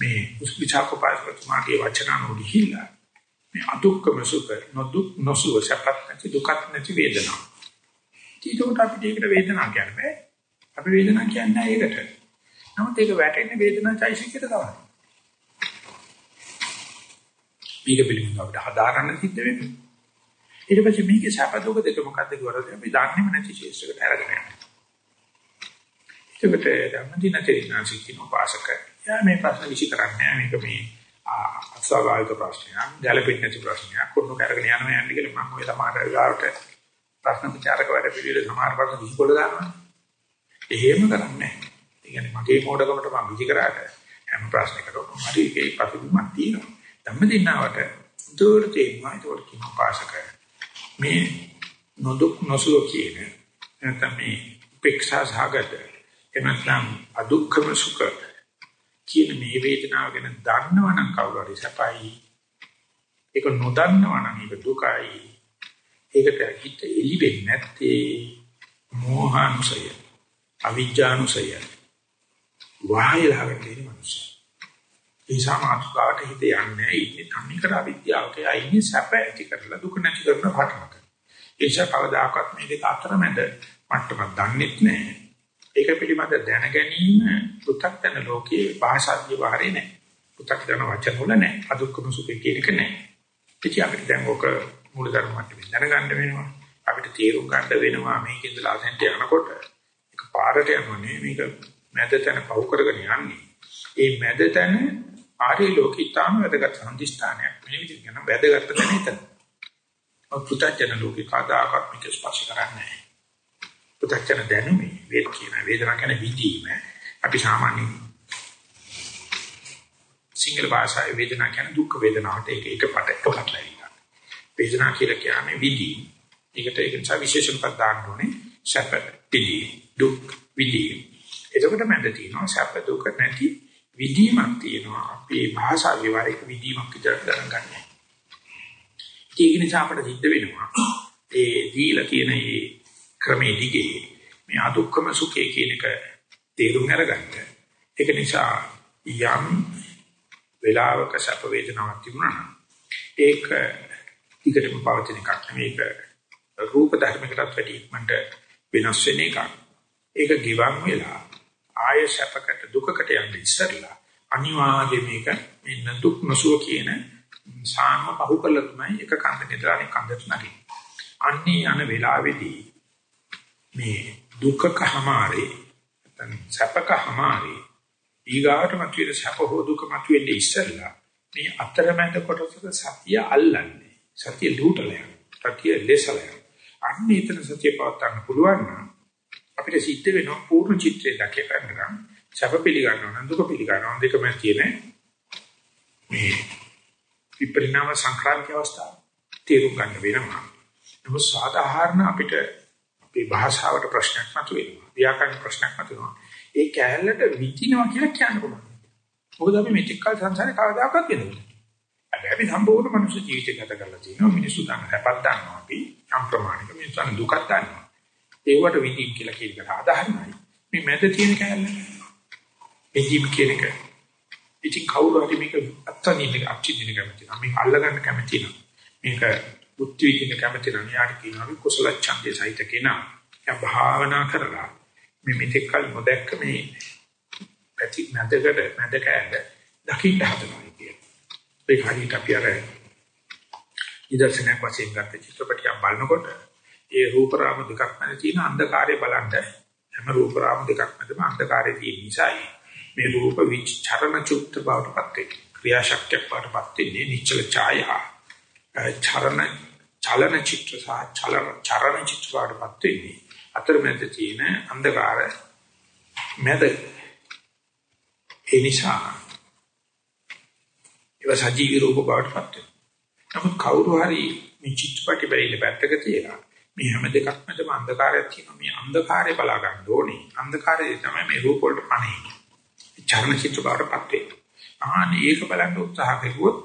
මේ උස්විචාකෝපාසතුමාගේ වචන අනුව ගිහිල්ලා මේ අදුක්කම සුඛ නොදුක් නොසුව සැපත් නැති දුකත් නැති වේදනාව. ඊටකොට අපිට ඒකට වේදනාව කියන්නේ අපි වේදනාව කියන්නේ ඒකට. නමුත් ඒක වැටෙන්නේ වේදනා චෛසිකයට තමයි. මේක පිළිබඳව අපිට හදාරන්න සිද්ධ වෙනවා. ඊට පස්සේ මේකේ සැප දුක දෙක මොකද්ද කියවරද අපි දන්නේම නැති ශේෂ්ඨකට අරගෙන යනවා. ඒකට ධම්මදින තේරිනාසි කියන පාසක. යා මේ ප්‍රශ්න විසි කරන්නේ මේක මේ අස්වාභාවික ප්‍රශ්නයක්, ගැළපෙන්නේ නැති ප්‍රශ්නයක්. කොන්න කරගෙන යනවා යන්නේ කියලා මම ඔය සමහර වෙලාවට ප්‍රශ්න විචාරක වැඩ පිළිවෙල සමහර ප්‍රශ්න විසිකොල දානවා. එහෙම කරන්නේ නැහැ. ඒ කියන්නේ මගේ මොඩකමට මම විසි කරාට හැම ප්‍රශ්නයකටම හරි ඒකේ ප්‍රතිබිම්බක් තියෙනවා. ධම්මදිනාවට දුර තේමයි ඒක කියන පාසක. මේ නොදුක් නොසුව කියන නැත්නම් මේ උපේක්ෂා සහගත එනත්නම් අදුක්ඛම සුඛ කියන මේ වේදනාව ගැන දන්නවනම් කවුරු හරි සපයි. ඒක නොදන්නවනම් ඒක දුකයි. ඒකට හිත එලි වෙන්නේ නැත්තේ මෝහානුසය අවිජ්ජානුසය. වායලාගෙන තියෙන මනුස්සය. ඒ සමාධිකාට හිත යන්නේ ඉන්නේ තනිකර අවිද්‍යාවක යන්නේ සැප ඇති කරලා දුක නැති කරන පාටමක ඒෂ කවදාකවත් මේ දෙක අතර මැද මට්ටමක් දන්නෙත් නැහැ ඒක පිළිබඳ දැන ගැනීම පු탁තන ලෝකයේ භාෂා විවරේ නැහැ. පු탁තන වචන වල නැහැ. අදුක්කම සුඛේ කියන එක නැහැ. ඉතින් අපිට දැන් ඔක මූල ධර්ම මට්ටමින් දැනගන්න වෙනවා. අපිට තේරුම් ගන්න වෙනවා මේක ඉඳලා අසෙන්ට යනකොට ඒක පාරට යන්නේ මේක මැද තැන පහු කරගෙන යන්නේ. ඒ මැද තැන ආර්ය ලෝකිතාම වැදගත් සම්දිස්ථානයක්. මේ විදිහට කියන වැදගත් තැන එතන. පු탁තන ලෝකේ කාදාකත් මේක ස්පර්ශ කරන්නේ නැහැ. පුතක්ෂණ දැනුමේ වේද කියන වේදනා කියන විදීම අපි සාමාන්‍යයෙන් සිංහල භාෂාවේ වේදනා කියන දුක් වේදනාවට ඒක එක පට එකකට ලැබිලා. වේදනා කියලා කියන්නේ විදීම. ඒකට ඒක නිසා විශේෂණ පද දාන්න ඕනේ. සැප පිළි දුක් විදි. එතකොට මැද තියෙනවා සැප දුක නැති විදීමක් තියෙනවා. අපේ භාෂාවේ වරේක විදීමක් විතර දැනගන්න. ඒක නිසා අපිට සිද්ධ වෙනවා. ඒ දීලා තියෙන මේ ක්‍රමයේ දිගේ මේ අදුක්කම සුඛය කියන එක තේරුම් අරගන්න. ඒක නිසා යම් වේලාවක සැප වේදනාවක් තිබුණා නම් ඒක ඊකටම පවතින එකක් නෙමෙයි ඒක රූප ධර්මයකටත් වැඩි ඉක්මනට වෙනස් වෙන එකක්. ඒක ගිවන් වෙලා ආය සැපකට දුකකට යන්න ඉස්සරලා අනිවාර්යයෙන් මේක මෙන්න දුක් නොසුව කියන සාම පහු කළ තමයි එක කන්දේ ඉඳලා අනෙක් කන්දට නැගි. අන්නේ යන වෙලාවේදී මේ දුක්ඛකමාරේ නැත්නම් සැපකමාරේ ඊගාට මතුවෙන සැප හෝ දුක මතුවෙන්නේ ඉස්සෙල්ලා මේ අතරමැද කොටසක සතිය අල්ලන්නේ. සතිය ලූටලයක්. සතිය ලෙසලයක්. අන්න ඊතන සතිය පවත්වන්න පුළුවන් නම් අපිට සිද්ධ වෙනවා පූර්ණ චිත්‍රය දැක ගන්න සැප පිළිගන්නවා නම් දුක පිළිගන්නවා දෙකම තියෙන මේ විපරිණාම සංක්‍රාන්ති අවස්ථාව තේරුම් ගන්න වෙනවා. නමුත් සාධාරණ අපිට අපේ භාෂාවට ප්‍රශ්නයක් මතුවෙනවා. ව්‍යාකරණ ප්‍රශ්නයක් මතුවෙනවා. ඒ කැලලට විචිනවා කියලා කියන්න පුළුවන්. මොකද අපි මෙතෙක් කල සංසාරේ කවදාකවත් වෙන්නේ නැහැ. අපි සම්පූර්ණ මනුෂ්‍ය ජීවිතය ගත කරලා තියෙනවා. මිනිස්සු දන්න හැපක් දන්නවා අපි. අම්ප්‍රමාණික මිනිස්සු දුකක් දන්නවා. ඒවට විදීම් කියලා කියන එක ආදාහනයි. මේ මැද තියෙන කැලල. විදීම් කියන එක. ඉතින් කවුරු හරි මේක අත්නින්න අච්චින්න කැමති නම් මේක අල්ලගන්න කැමති නම් මේක බුද්ධ විදින කැමති නම් යාට කියනවා අපි කුසල ඡන්දේ සහිත කෙනා. එයා භාවනා කරලා මේ මෙතෙක් කල නොදැක්ක මේ පැති මැදකට මැද කෑල්ල දකින්න හදනවා කියන. ඒක හරියට අපි අර ඉදර්ශනයක් වශයෙන් ගත්ත චිත්‍රපටියක් බලනකොට ඒ රූප රාම දෙකක් මැද තියෙන අන්ධකාරය බලන්න හැම රූප රාම දෙකක් මැදම අන්ධකාරය තියෙන නිසායි මේ රූප විචරණ චුක්ත බවටපත් වේ. ක්‍රියාශක්තියක් බවටපත් වෙන්නේ නිශ්චල ඡායා. චරණ චලන චිත්‍ර සහ චලන චරණ චිත්‍ර බවටපත් වෙන්නේ. අතරමැද තියෙන අන්ධකාර මැද ඒ නිසා ඒව සජීවී රූප බවට පත් වෙනවා. නමුත් කවුරු හරි මේ චිත්තපටි බැරිල පැත්තක තියලා මේ හැම දෙකක් මැදම අන්ධකාරයක් තියෙනවා. මේ අන්ධකාරය බලා ගන්න ඕනේ. අන්ධකාරය තමයි මේ රූප වලට පණේ. චර්ම චිත්ත බවට පත් වෙනවා. ආනේ ඒක බලන්න උත්සාහ කරුවොත්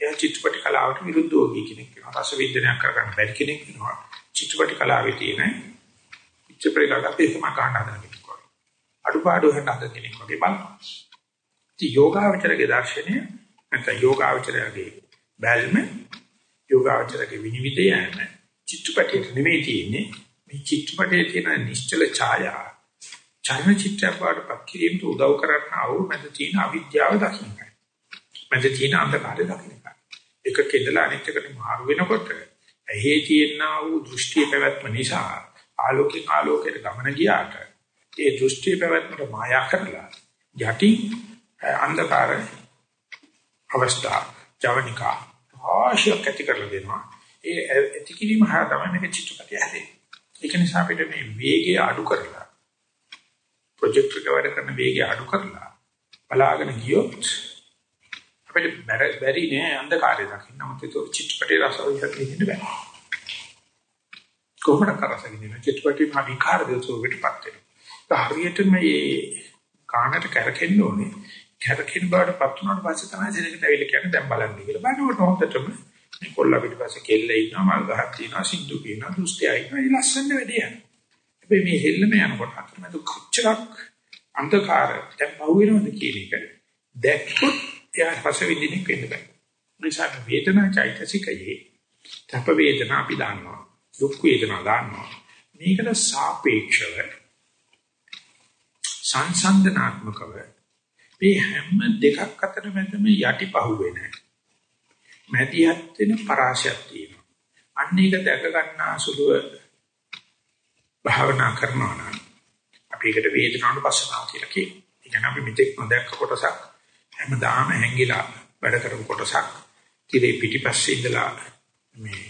එයා චිත්තපටි කලාවට විරුද්ධව ගිය කෙනෙක් වෙනවා. රස වින්දනයක් කරගන්න බැරි කෙනෙක් වෙනවා. චිත්තපටි කලාවේ තියෙන චිත්‍රපටයකට ඒකම ගන්න හදන කෙනෙක් වගේ. අඩුපාඩු හඳ හදන කෙනෙක් වගේ බලනවා. ඉතින් යෝගාවචරගේ දර්ශනය නැත්නම් යෝගාවචරයේ බැල්ම යෝගාවචරගේ විනිවිද යෑම චිත්‍රපටයේ නෙමෙයි තියෙන්නේ. මේ චිත්‍රපටයේ තියෙන නිශ්චල ඡායා චර්ම චිත්‍රයක් වඩපත් කිරීමට උදව් කරන්න ආව මැද තියෙන අවිද්‍යාව දකින්නයි. මැද තියෙන අන්ධකාරය දකින්නයි. එක කෙදලා අනිත් එකට මාරු වෙනකොට ඇහි තියෙනා වූ දෘෂ්ටි පැවැත්ම නිසා ආලෝකයෙන් ආලෝකයට ගමන ගියාට ඒ දෘෂ්ටි පැවැත්මට මායා කරලා යටි අන්ධකාර අවස්ථා ජවනිකා ආශයක් ඇති කරලා දෙනවා ඒ ඇති කිරීම හරහා තමයි මේක චිත්‍රපටය හැදෙන්නේ ඒක නිසා අපිට මේ වේගය අඩු කරලා ප්‍රොජෙක්ටර් එක වැඩ කරන වේගය අඩු කරලා බලාගෙන ගියොත් අපිට බැරි නෑ අන්ධකාරය දකින්න. මොකද ඒක චිත්‍රපටයේ රසවින්දනය දෙන්න බෑ. කොහොමද කරසගෙන චිත්‍රපටි මා විකාර දෝෂයකටපත් වෙනවා. හරියට මේ කාණට කැරකෙන්න ඕනේ. කැරකෙන බාටපත් වුණාට පස්සේ තමයි සෙනෙකට ඇවිල්ලා කියන්නේ දැන් බලන්න කියලා. බලනකොට හොඳටම මේ කොල්ලා පිටිපස්සේ කෙල්ල ඉන්නවා, මල් ගහක් තියෙනවා, සින්දු කියනවා, දුස්තිය ඉන්නවා. ඒ ලස්සන වැඩේ යනවා. හැබැයි මේ හෙල්ලම යනකොට අතරමැද කොච්චරක් අන්ධකාර දැන් පහු වෙනවද කියන එක දැක්කොත් එයා රස විඳින්නෙක් වෙන්න බෑ. නිසා වේදනා චෛතසිකයේ තප වේදනා අපි දන්නවා. දුක් වේදනා ගන්නවා. මේකට සාපේක්ෂව සංසන්දනාත්මකව මේ හැම දෙකක් අතර මැදම යටිපහුව වෙන මැදිහත් වෙන පරාශයක් තියෙනවා. අන්න ඒක දැක ගන්න සුළුව භාවනා කරනවා නම් අපි ඒකට වේදනාවට පස්සනාව කියලා කියනවා. ඒ කියන්නේ අපි මෙතෙක් නොදැක්ක කොටසක් හැමදාම හැංගිලා වැඩ කරපු කොටසක් ඉතින් පිටිපස්සේ ඉඳලා මේ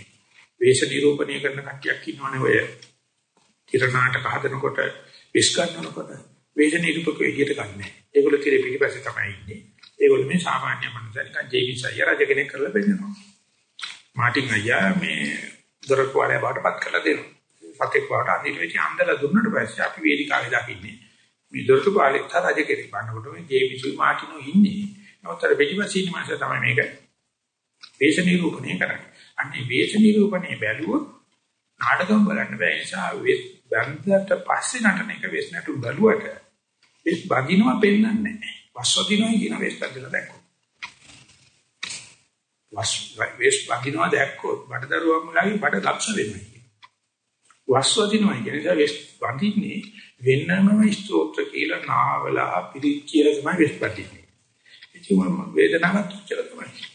වේශ නිරූපණය කරන කට්ටියක් ඉන්නවනේ ඔය තිරනාටක හදනකොට විස් ගන්නකොට වේශ නිරූපක විදියට ගන්න. ඒගොල්ලෝ තිරේ පිටිපස්සේ තමයි ඉන්නේ. ඒගොල්ලෝ මේ සාමාන්‍ය මනුස්සයෙක් ජේවිස් අයියා රජ කෙනෙක් කරලා බෙන්නනවා. මාටින් අයියා මේ දොරක් වාලේ බාටපත් කරලා දෙනවා. සතෙක් වාට අදිට වෙච්ච අන්දලා දුන්නට පස්සේ අපි වේදිකාවේ දකින්නේ. මේ දොරටු පාලේ තරජ කෙරේ බannකොට මේ ජේවිසු මාටිනෝ ඉන්නේ. නමුත් අර පිටිපස්සින් මාස තමයි මේක වේශ නිරූපණය කරන්නේ. අන්නේ වේශ නිරූපණය බැලුවොත් නාටකම් බලන්න බෑ. ඒ නිසා බන්දට පස්සේ නටන එක වේශ නටු බලුවට ඒ බඳිනවා පෙන්වන්නේ නැහැ. වස්වදිනවා කියන වේශ බඳිනවා දැක්කොත්. වස් වේශ බඳිනවා දැක්කොත් බඩදරුවා මුලගේ බඩ ලක්ෂ වෙනවා. වස්වදිනවා කියන නිසා වේශ බඳින්නේ වෙනම ස්තෝත්‍ර කියලා නාවලා පිළිත් කියලා තමයි වේශ බඳින්නේ. ඒක වේදනාවක් කියලා තමයි.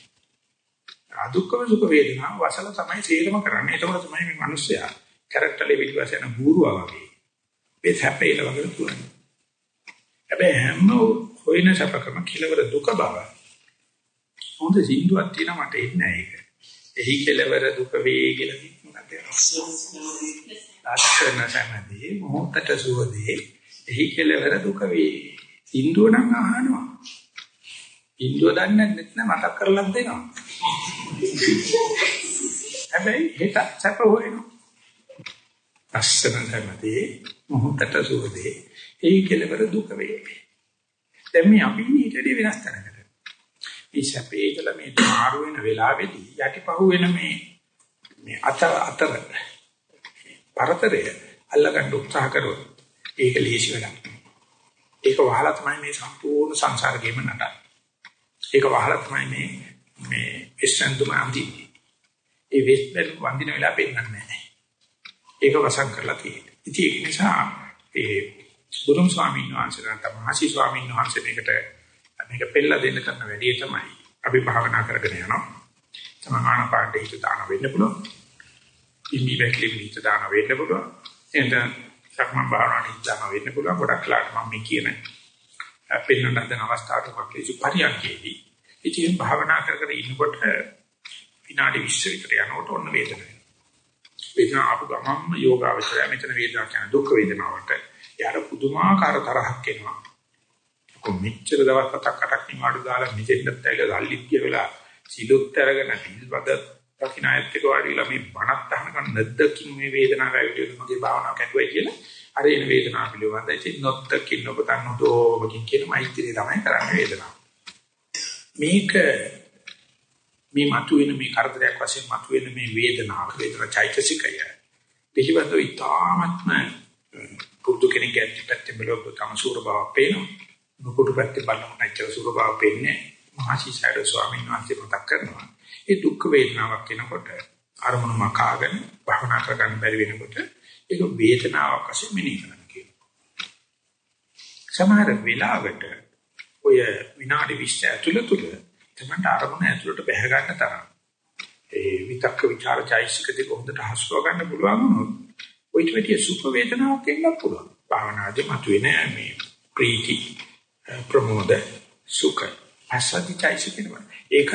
අදුක්කම සුඛ වේදනා වසල තමයි සේරම කරන්නේ. ඒකවල තමයි මේ මිනිස්සයා කැරක්ටර් පිටිපස්ස යන බූරුවා වගේ. මේ හැපේල වගේ තුනන්නේ. හැබැයි හැම හොයන සපකම කිලවර දුක බව. හොඳ සින්දුවක් තියෙනවා මට එන්නේ ඒක. එහි කෙලවර දුක වේ කියලා මොකක්ද අස්සන සමදී මොහොතට සුවදී එහි කෙලවර දුක වේ. සින්දුව නම් අහනවා. සින්දුව දන්නේ නැත්නම් මතක් කරලා දෙනවා. හැබැයි හිත සැප හොයනවා. අස්සන සමදී මොහොතට සුවදී ඒ කෙලවර දුක වේ. දැන් මේ අපි ඊටදී වෙනස් තැනකට. මේ සැපේ ඉඳලා මේ මාරු වෙන වෙලාවේදී යටිපහුව වෙන මේ මේ අතර අතර පරතරය අල්ලගන්න උත්සාහ කරොත් ඒක ලේසි වැඩක්. ඒක වහලා තමයි මේ සම්පූර්ණ සංසාර ගෙම නටන්නේ. ඒක වහලා තමයි මේ මේ විශ්සන්තුම අන්දින්නේ. ඒ වෙස්බල් වන්දින වෙලාව පෙන්නන්නේ නැහැ. ඒක වසන් කරලා තියෙන්නේ. ඉතින් ඒක නිසා ඒ බුදුන් ස්වාමීන් වහන්සේලා තමයි මහසි ස්වාමීන් වහන්සේ මේකට මේක පෙළලා දෙන්න කරන වැඩේ තමයි අපි භාවනා කරගෙන යනවා. සමාන පාඩේ හිත දාන වෙන්න පුළුවන්. ඉමි වැක්ලි හිත දාන වෙන්න පුළුවන්. එතන සක්මන් භාවනාවට හිත දාන වෙන්න පුළුවන්. ගොඩක් ලාට මම මේ කියන පෙන්වන්න හදන අවස්ථාවට මක්ලේසු පරියන්කේදී ඉතින් භාවනා කර කර ඉන්නකොට විනාඩි 20 විතර යනකොට ඔන්න වේදනාව. වේදනාව ආපු ගමන්ම යෝගාවචරය මෙතන වේදනාව කියන දුක් වේදනාවට යාර පුදුමාකාර තරහක් එනවා. කොමිච්චර දවස් හතක් අටක් නිවාඩු දාලා මෙතෙන්ට ඇවිල්ලා සල්ලිත් කියලා සිලුත් අරගෙන පිල්වද දකින්නයිත් එක වාඩිලා මේ බණත් අහනකන් නැද්දකින් මේ වේදනාව ඇවිල්ලා මගේ භාවනාව කැඩුවයි කියලා අර එන වේදනාව පිළිබඳ ඉතින් නොත්තකින් ඔබතන් නොදෝමකින් කියන මෛත්‍රිය තමයි කරන්නේ වේදනාව. මේක මේ මතුවෙන මේ කරදරයක් වශයෙන් මතුවෙන මේ වේදනාව වේදනා චෛතසිකය පිළිබඳව ඉතාමත්ම පුදු කෙනෙක් ඇත්තටම බලව තම සූර බව පේනවා. නුකුඩු පැත්තේ බලනකොට ඇත්තට සූර බව පේන්නේ මහසිසාර ස්වාමීන් වහන්සේ මතක් කරනවා. ඒ දුක් වේදනාවක් එනකොට අරමුණ මකාගෙන භවනා කරගන්න බැරි වෙනකොට ඒක වේදනාවක් වශයෙන් මෙනෙහි කරන්න කියනවා. සමහර වෙලාවට ඔය විනාඩි 20 ඇතුළත තුල තමයි අරමුණ ඇතුළට බැහැ ගන්න තරම් ඒ විතක්ක ਵਿਚාර චෛසික දෙක හොඳට හසුරව ගන්න පුළුවන් වුණොත් ඔයිට වෙටිය සුඛ වේදනාවක් එන්න පුළුවන්. භාවනාදී මතුවේ මේ ප්‍රීති ප්‍රමෝද සුඛ අසදිතයිසිකෙනවා. ඒක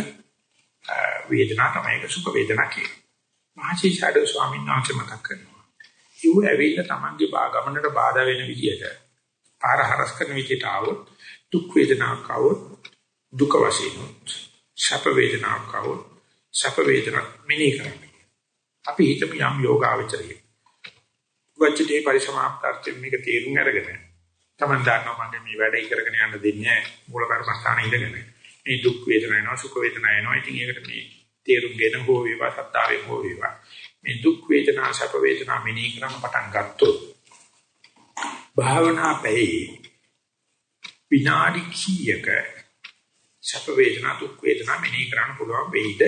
වේදනාව තමයි ඒක සුඛ වේදනාව කියන්නේ. මහසි ෂඩෝ ස්වාමීන් වහන්සේ මතක් කරනවා. ඌ ඇවිල්ලා Tamanගේ ගමනට බාධා වෙන විදියට පාර හරස් කරන විදියට આવොත් දුක් වේදනාවක් આવොත් දුක වශයෙන් සැප වේදනාවක් આવොත් සැප වේදනාවක් මෙනෙහි කරන්න. අපි හිතමු යම් යෝගාවචරයක් වචිතේ පරිසමාප්තාර්ථයෙන් මේක තේරුම් අරගෙන තමන් දන්නවා මම මේ වැඩේ කරගෙන යන්න දෙන්නේ මූල කර්මස්ථානේ ඉඳගෙන. මේ දුක් වේදනා එනවා සුඛ වේදනා එනවා. ඉතින් ඒකට මේ තේරුම්ගෙන හෝ වේවා සත්‍තාවෙන් හෝ වේවා. මේ දුක් වේදනා සැප වේදනා මෙනෙහි කරන පටන් ගත්තොත් භාවනා පැයි විනාඩි කීයක සැප වේදනා දුක් වේදනා මෙනෙහි කරන්න පුළුවන් වෙයිද?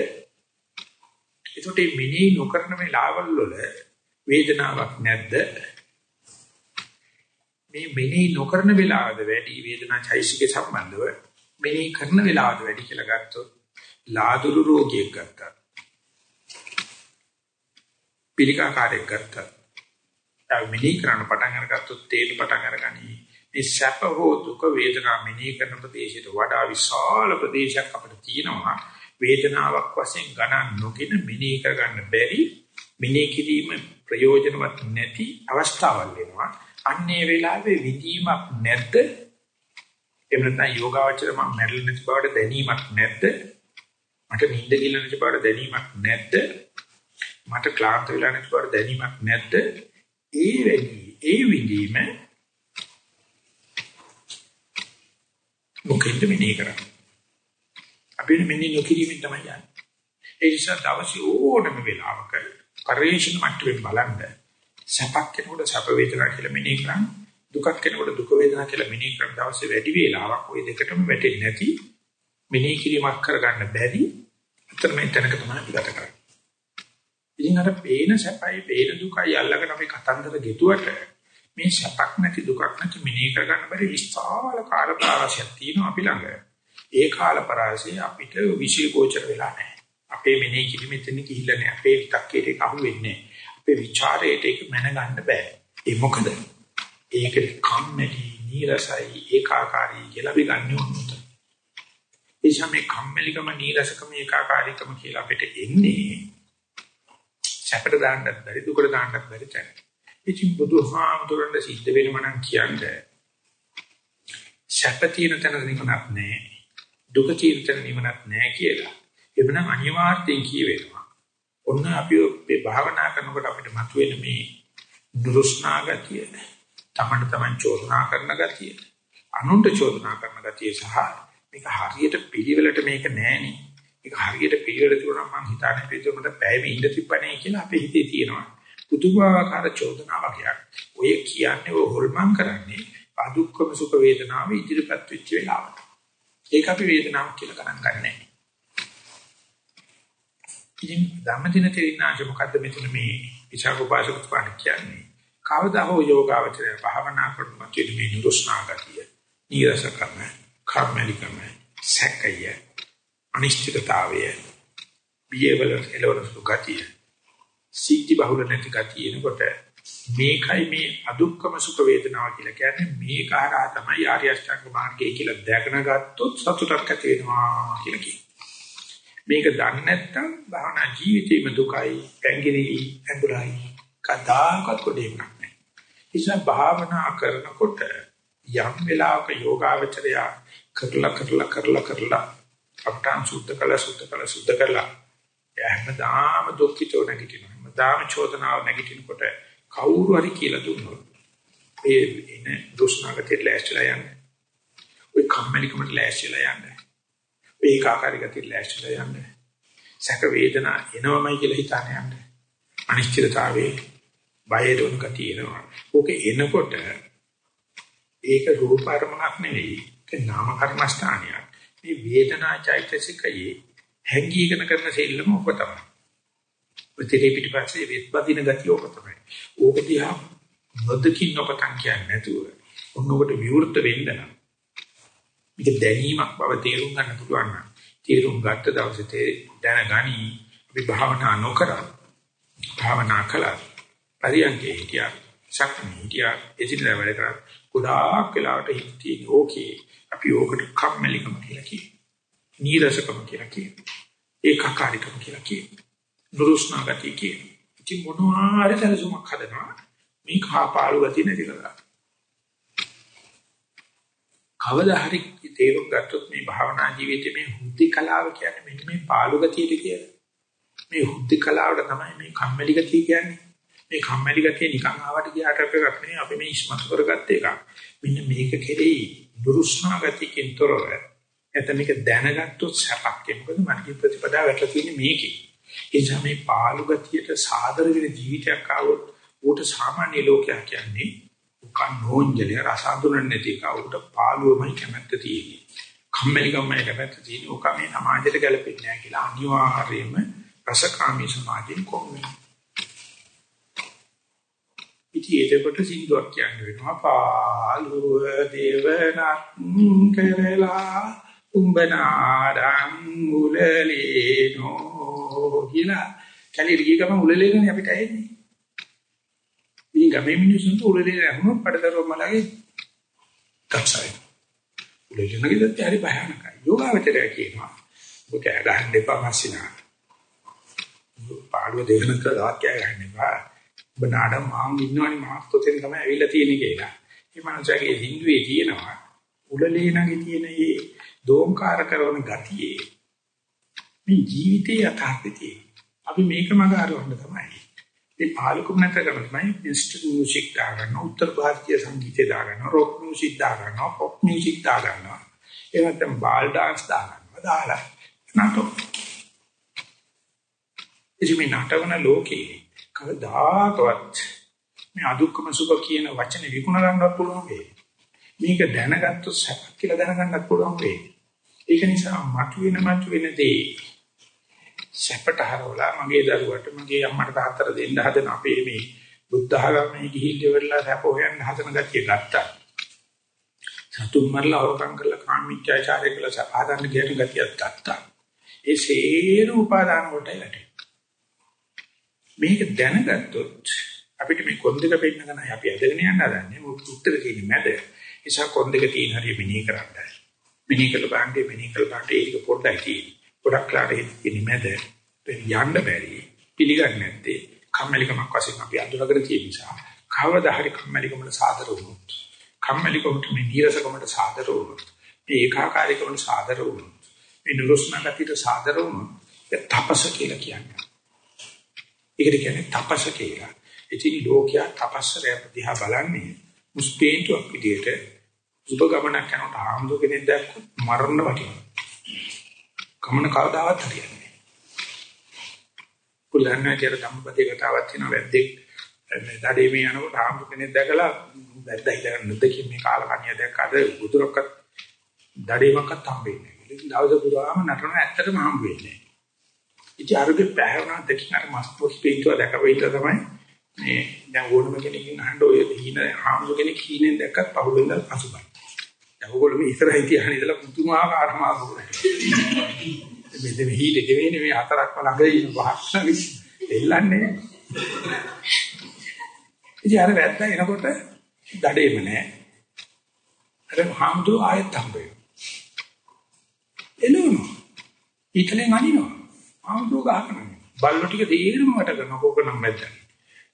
ඒකට මේ මෙනෙහි නොකරන වෙලාවල් වල වේදනාවක් නැද්ද? මේ මෙනෙහි නොකරන වෙලාවද වැඩි වේදනා චෛසික සම්බන්ධව මෙනෙහි කරන වෙලාවද වැඩි කියලා ගත්තොත් ලාදුරු රෝගියෙක් ගත්තා. පිළිකාකාරයෙක් ගත්තා. ඒ මෙනෙහි කරන්න පටන් අරගත්තොත් තේරෙ පටන් අරගනි. මේ සැප හෝ දුක වේදනා මෙනෙහි කරන ප්‍රදේශයට වඩා විශාල ප්‍රදේශයක් අපිට තියෙනවා වේදනාවක් වශයෙන් ගණන් නොගෙන මෙනෙහි කරගන්න බැරි මෙනෙහි කිරීම ප්‍රයෝජනවත් නැති අවස්ථාවල් වෙනවා අන්නේ වෙලාවේ විදීමක් නැද්ද එහෙම නැත්නම් යෝගාවචර මම මැරෙන්නේ නැති බවට දැනීමක් නැද්ද මට නිින්ද කියලා නැති බවට දැනීමක් නැද්ද මට ක්ලාන්ත වෙලා නැතුවට දැනීමක් නැද්ද? ඒ වෙලී ඒ විඳීම මොකෙන්ද මෙනේ කරන්නේ? අපි මෙන්නේ නොකිරීමෙන් තමයි යන්නේ. ඒ නිසා දවසේ ඕනම වෙලාවක පරිශන මට්ටමේ බලන්න සැපක් කෙනෙකුට සැප වේදනා කියලා මෙනේ කරන් දුකක් කෙනෙකුට දුක වේදනා කියලා මෙනේ කරන දවසේ වැඩි වේලාවක් ওই දෙකටම වැටෙන්නේ නැති මෙනේ කිරීමක් කරගන්න බැරි අතර මේ තැනක තමයි ගත කරන්නේ. ඉතින් අර පේන සැපයි පේන දුකයි අල්ලගෙන අපි කතන්දර ගෙතුවට මේ සැපක් නැති දුකක් නැති මෙනෙහි කරගන්න බැරි විශාල කාල ප්‍රාසයක් තියෙනවා අපි ළඟ. ඒ කාල ප්‍රාසය අපිට විශේෂෝචර වෙලා නැහැ. අපේ මෙනෙහි කිලිමෙතන ගිහිල්ලා නැහැ. අපේ විතක්කේට ඒක අහු වෙන්නේ නැහැ. අපේ ਵਿਚාරයට ඒක මැනගන්න බෑ. ඒ මොකද? ඒක කම්මැලි, නීරසයි, ඒකාකාරී කියලා අපි ගන්න ඕනොත්. ඒ සමේ කම්මැලිකම, නීරසකම, ඒකාකාරීකම කියලා අපිට එන්නේ සැපට දාන්නත් බැරි, දුකට දාන්නත් බැරි තැන. ඉතින් බුදුහාමුදුරන්ට සිද්ධ වෙනම නම් කියන්නේ සැප තියෙන තැන නිවනක් නැහැ. දුක තියෙන තැන නිවනක් නැහැ කියලා. එවනම් අනිවාර්යයෙන් කියවෙනවා. ඔන්න අපි මේ භාවනා කරනකොට අපිට මතුවෙන මේ දුරුස්නා ගතිය, තමන්න තමන් චෝදනා කරන ගතිය, අනුන්ට චෝදනා කරන ගතිය සහ මේක හරියට පිළිවෙලට මේක නෑනේ. මේක හරියට පිළිවෙලට දුන්නා මම හිතන්නේ පිළිවෙලට පැයම ඉඳ තිබ්බනේ කියලා අපේ හිතේ තියෙනවා. පුදුමාකාර චෝදනාවක් යක්. ඔය කියන්නේ ඔය හොල්මන් කරන්නේ අදුක්කම සුඛ වේදනාව ඉදිරිපත් වෙච්ච වෙලාවට. ඒක අපි වේදනාවක් කියලා ගණන් ගන්නෑ. ඉතින් ධම්මදින තේරිනාංශ මොකද්ද මෙතන මේ විචාරෝපාසක පාඩ කියන්නේ? කවදා හෝ යෝගාවචරය භාවනා කරනකොට මේ නිරුස්නා ගතිය, නීරසකම, කර්මලිකම, සැකය, අනිශ්චිතතාවය, බියවල එළවන සුගතිය සීටි බහුල නැති ගතිය එනකොට මේකයි මේ අදුක්කම සුඛ වේදනාව කියලා කියන්නේ මේක හරහා තමයි ආර්ය අෂ්ටාංග මාර්ගය කියලා දැකන ගත්තොත් සතුටක් ඇති වෙනවා කියලා කියනවා. මේක දන්නේ නැත්නම් භාවනා ජීවිතේම දුකයි, පැංගිරිලි, ඇඹුලයි කදාකත් කොටේක් නැහැ. ඉතින් භාවනා කරනකොට යම් වෙලාවක යෝගාවචරය කරලා කරලා කරලා කරලා අපටන් සුද්ධ කළ සුද්ධ කළ සුද්ධ කළා. එහෙමදාම දුක්ඛිතෝ නැගිටිනවා. දාම චෝදනාව නැගිටිනකොට කවුරු හරි කියලා දුන්නොත් ඒ එන දුෂ්ණගතේ ලෑස්තිලා යන්නේ. ඔය කම්මැලිකමට ලෑස්තිලා යන්නේ. ඔය ඒකාකාරීකතේ ලෑස්තිලා යන්නේ. සැක වේදනා එනවමයි කියලා හිතාන යන්නේ. අනිශ්චිතතාවයේ බය දොන් ගතිය එනවා. ඕකේ එනකොට ඒක රූප අරමුණක් නෙවෙයි. ඒක නාම කර්මස්ථානයක්. මේ වේදනා චෛතසිකයේ හැංගීගෙන කරන සෙල්ලම ඔබ තමයි. ප්‍රතිරේ පිටිපස්සේ වෙත් බදින ගතිය ඕක තමයි. ඕක දිහා නොදකින් නොපතන් කියන්නේ නැතුව ඔන්නෝකට විවෘත වෙන්න නම් මේක දැනීමක් බව තේරුම් ගන්න පුළුවන් නම් තේරුම් ගත්ත දවසේ දැනගනි. අපි භාවනා නොකර. භාවනා කළා. පරියන්කේ හිටියා. ශක්තිය හිටියා. එදිනෙදා වැඩ කරා. ගොඩාක් වෙලාවට හිටියේ ඕකේ අපි ඕකට කම්මැලිකම කියලා කියනවා. නීරසකම කියලා කියනවා. ඒකාකාරීකම කියලා කියනවා. නුරුස්නා ගතිය කියන. ඉතින් මොනවා හරි සැලසුමක් හදනවා. මේ කහපාළු ගතිය නැති කරලා. කවදා හරි තේරුම් ගත්තොත් මේ භාවනා ජීවිතේ මේ හුද්ධි කලාව කියන්නේ මෙන්න මේ පාළු ගතියට කියලා. මේ හුද්ධි කලාවට තමයි මේ කම්මැලි ගතිය කියන්නේ. මේ කම්මැලි ගතිය නිකන් ආවට ගියාට අපේ රක්නේ අපි මේ ඉස්මතු කරගත්ත එකක්. මෙන්න මේක කෙරෙහි දුරුස්නා ගතියකින් තොරව එතන මේක දැනගත්තොත් සැපක්. මොකද මගේ ප්‍රතිපදාව වැටලා තියෙන්නේ මේකේ. ඒ නිසා මේ පාළු ගතියට සාදර වෙන ජීවිතයක් ආවොත් ඌට සාමාන්‍ය ලෝකයක් කියන්නේ උකන් නෝන්ජලේ රස අඳුරන්නේ නැති කවුරුට පාළුවමයි කැමැත්ත තියෙන්නේ. කම්මැලිකමයි කැමැත්ත තියෙන්නේ. උක මේ සමාජයට ගැලපෙන්නේ නැහැ කියලා අනිවාර්යයෙන්ම රසකාමී සමාජයෙන් කොහොමද? ඉතින් ඒකට සින්දුවක් කියන්න වෙනවා පාළුව දේවනක් කරලා උඹනාරං උලලේනෝ කියලා කැලේ ගිය ගමන් උලලේනේ අපිට ඇහෙන්නේ. ඉතින් ගමේ මිනිස්සුන්ට උලලේ ඇහුනොත් පඩතරව මලගේ කප්සයි. උලලේන කිව්වත් හරි භයානකයි. යෝගාවචරය කියනවා. ඔක ගහන්න එපා මස්සිනා. පාළුව දෙවන කරලා ගහන්න එපා. ඔබ නාඩම් මාන් ඉන්නවනේ මාත් ඔතෙන් තමයි ඇවිල්ලා තියෙන්නේ කියලා. මේ මනුස්සයාගේ හින්දුවේ තියෙනවා උලලේනගේ තියෙන මේ දෝංකාර කරන ගතියේ මේ ජීවිතයේ යථාර්ථයේ අපි මේක මග අරවන්න තමයි. මේ පාලකුම් නැතර කරන තමයි ඉන්ස්ටන්ට් මියුසික් දාගන්න, උත්තර ಭಾರತೀಯ සංගීතය දාගන්න, රොක් මියුසික් දාගන්න, පොප් මියුසික් දාගන්න. ඒ නැත්නම් බාල් ඩාන්ස් දාගන්න. දාලා නටෝ. ඉතින් මේ නටවන ලෝකේ කවදාකවත් මේ අදුක්කම සුඛ කියන වචනේ විකුණ ගන්නවත් පුළුවන් වෙයි. මේක දැනගත්තොත් සැප කියලා දැනගන්නත් පුළුවන් වෙයි. ඒක නිසා මතුවෙන මතුවෙන දේ සැපට හරවලා මගේ දරුවට මගේ අම්මට තාත්තට දෙන්න හදන අපේ මේ බුද්ධ ආගමේ ගිහිල්ලා ඉවරලා සැප හොයන්න හදන ගතිය ගත්තා. සතුන් මරලා හොරකම් කරලා කාමීත්‍යාචාරය කළා සපාදන්න කියන ගතියක් ගත්තා. ඒ සේරු උපාදාන වලට යටි. මේක දැනගත්තොත් අපිට මේ කොන්දක පෙන්න ගන්න අපි ඇදගෙන යන්න හදන්නේ උත්තර තියෙන මැද. නිසා කොන්දක තියෙන හරිය මිනී කරන්න. මිනී කළ බාන්නේ මිනී කළ බාන්නේ ඒක පොඩ්ඩයි තියෙන්නේ. ගොඩක් ලාට ඉන්නේ මැද යන්න බැරි පිළිගන්නේ නැත්තේ කම්මැලිකමක් වශයෙන් අපි අඳුරගෙන තියෙන නිසා කවදා හරි කම්මැලිකමට සාදර වුණොත් කම්මැලිකමට මේ නීරසකමට සාදර වුණොත් මේ ඒකාකාරීකමට සාදර වුණොත් මේ නුරුස්නාගතියට සාදර වුණොත් ඒ තපස කියලා කියන්නේ. ඒකට කියන්නේ තපස කියලා. ඉතින් ලෝකයා තපස්සරය දිහා බලන්නේ මුස්පේන්තුවක් විදියට සුබ ගමනක් යනකොට ආම්දු කෙනෙක් දැක්කොත් මරන්න වටිනවා. ගමන කවදාවත් හරියන්නේ නැහැ. පුලන්න කියලා ධම්මපදේ කතාවක් තියෙනවා වැද්දෙක් මේ දඩේ මේ යනකොට ආම්දු කෙනෙක් දැකලා වැද්දා හිතගෙන නැද්ද මේ කාලකන්‍ය දැක්කද බුදුරක්කත් දඩේමක්වත් හම්බෙන්නේ නැහැ. ඉතින් දවස පුරාම නටන ඇත්තටම හම්බ වෙන්නේ නැහැ. ඉතින් අරුගේ පැහැවනා දෙකින් අර මස්පොස් පිටුව දැකවෙයිද තමයි මේ දැන් ඕනම කෙනකින් අහන්න ඔය හින ආම්දු කෙනෙක් හීනෙන් දැක්කත් පහුවෙන්ද පසුබයි. ඔයගොල්ලෝ මේ ඉස්සරහින් තියාගෙන ඉඳලා පුදුමාකාර මාර්ගයක්. මෙතන හීට දෙවෙනි මේ හතරක්ම ළඟ ඉන්න වහක්ෂණ එල්ලන්නේ. ඉතින් අර වැද්දා එනකොට දඩේම නෑ. අර හාමුදුර ආයෙත් හම්බ වෙනවා. එළවනවා. ඊතලෙන් අනිනවා. හාමුදුර ගහනවා. බල්ලෝ ටික තීරම වට කරන කෝක නම් මැද්දට.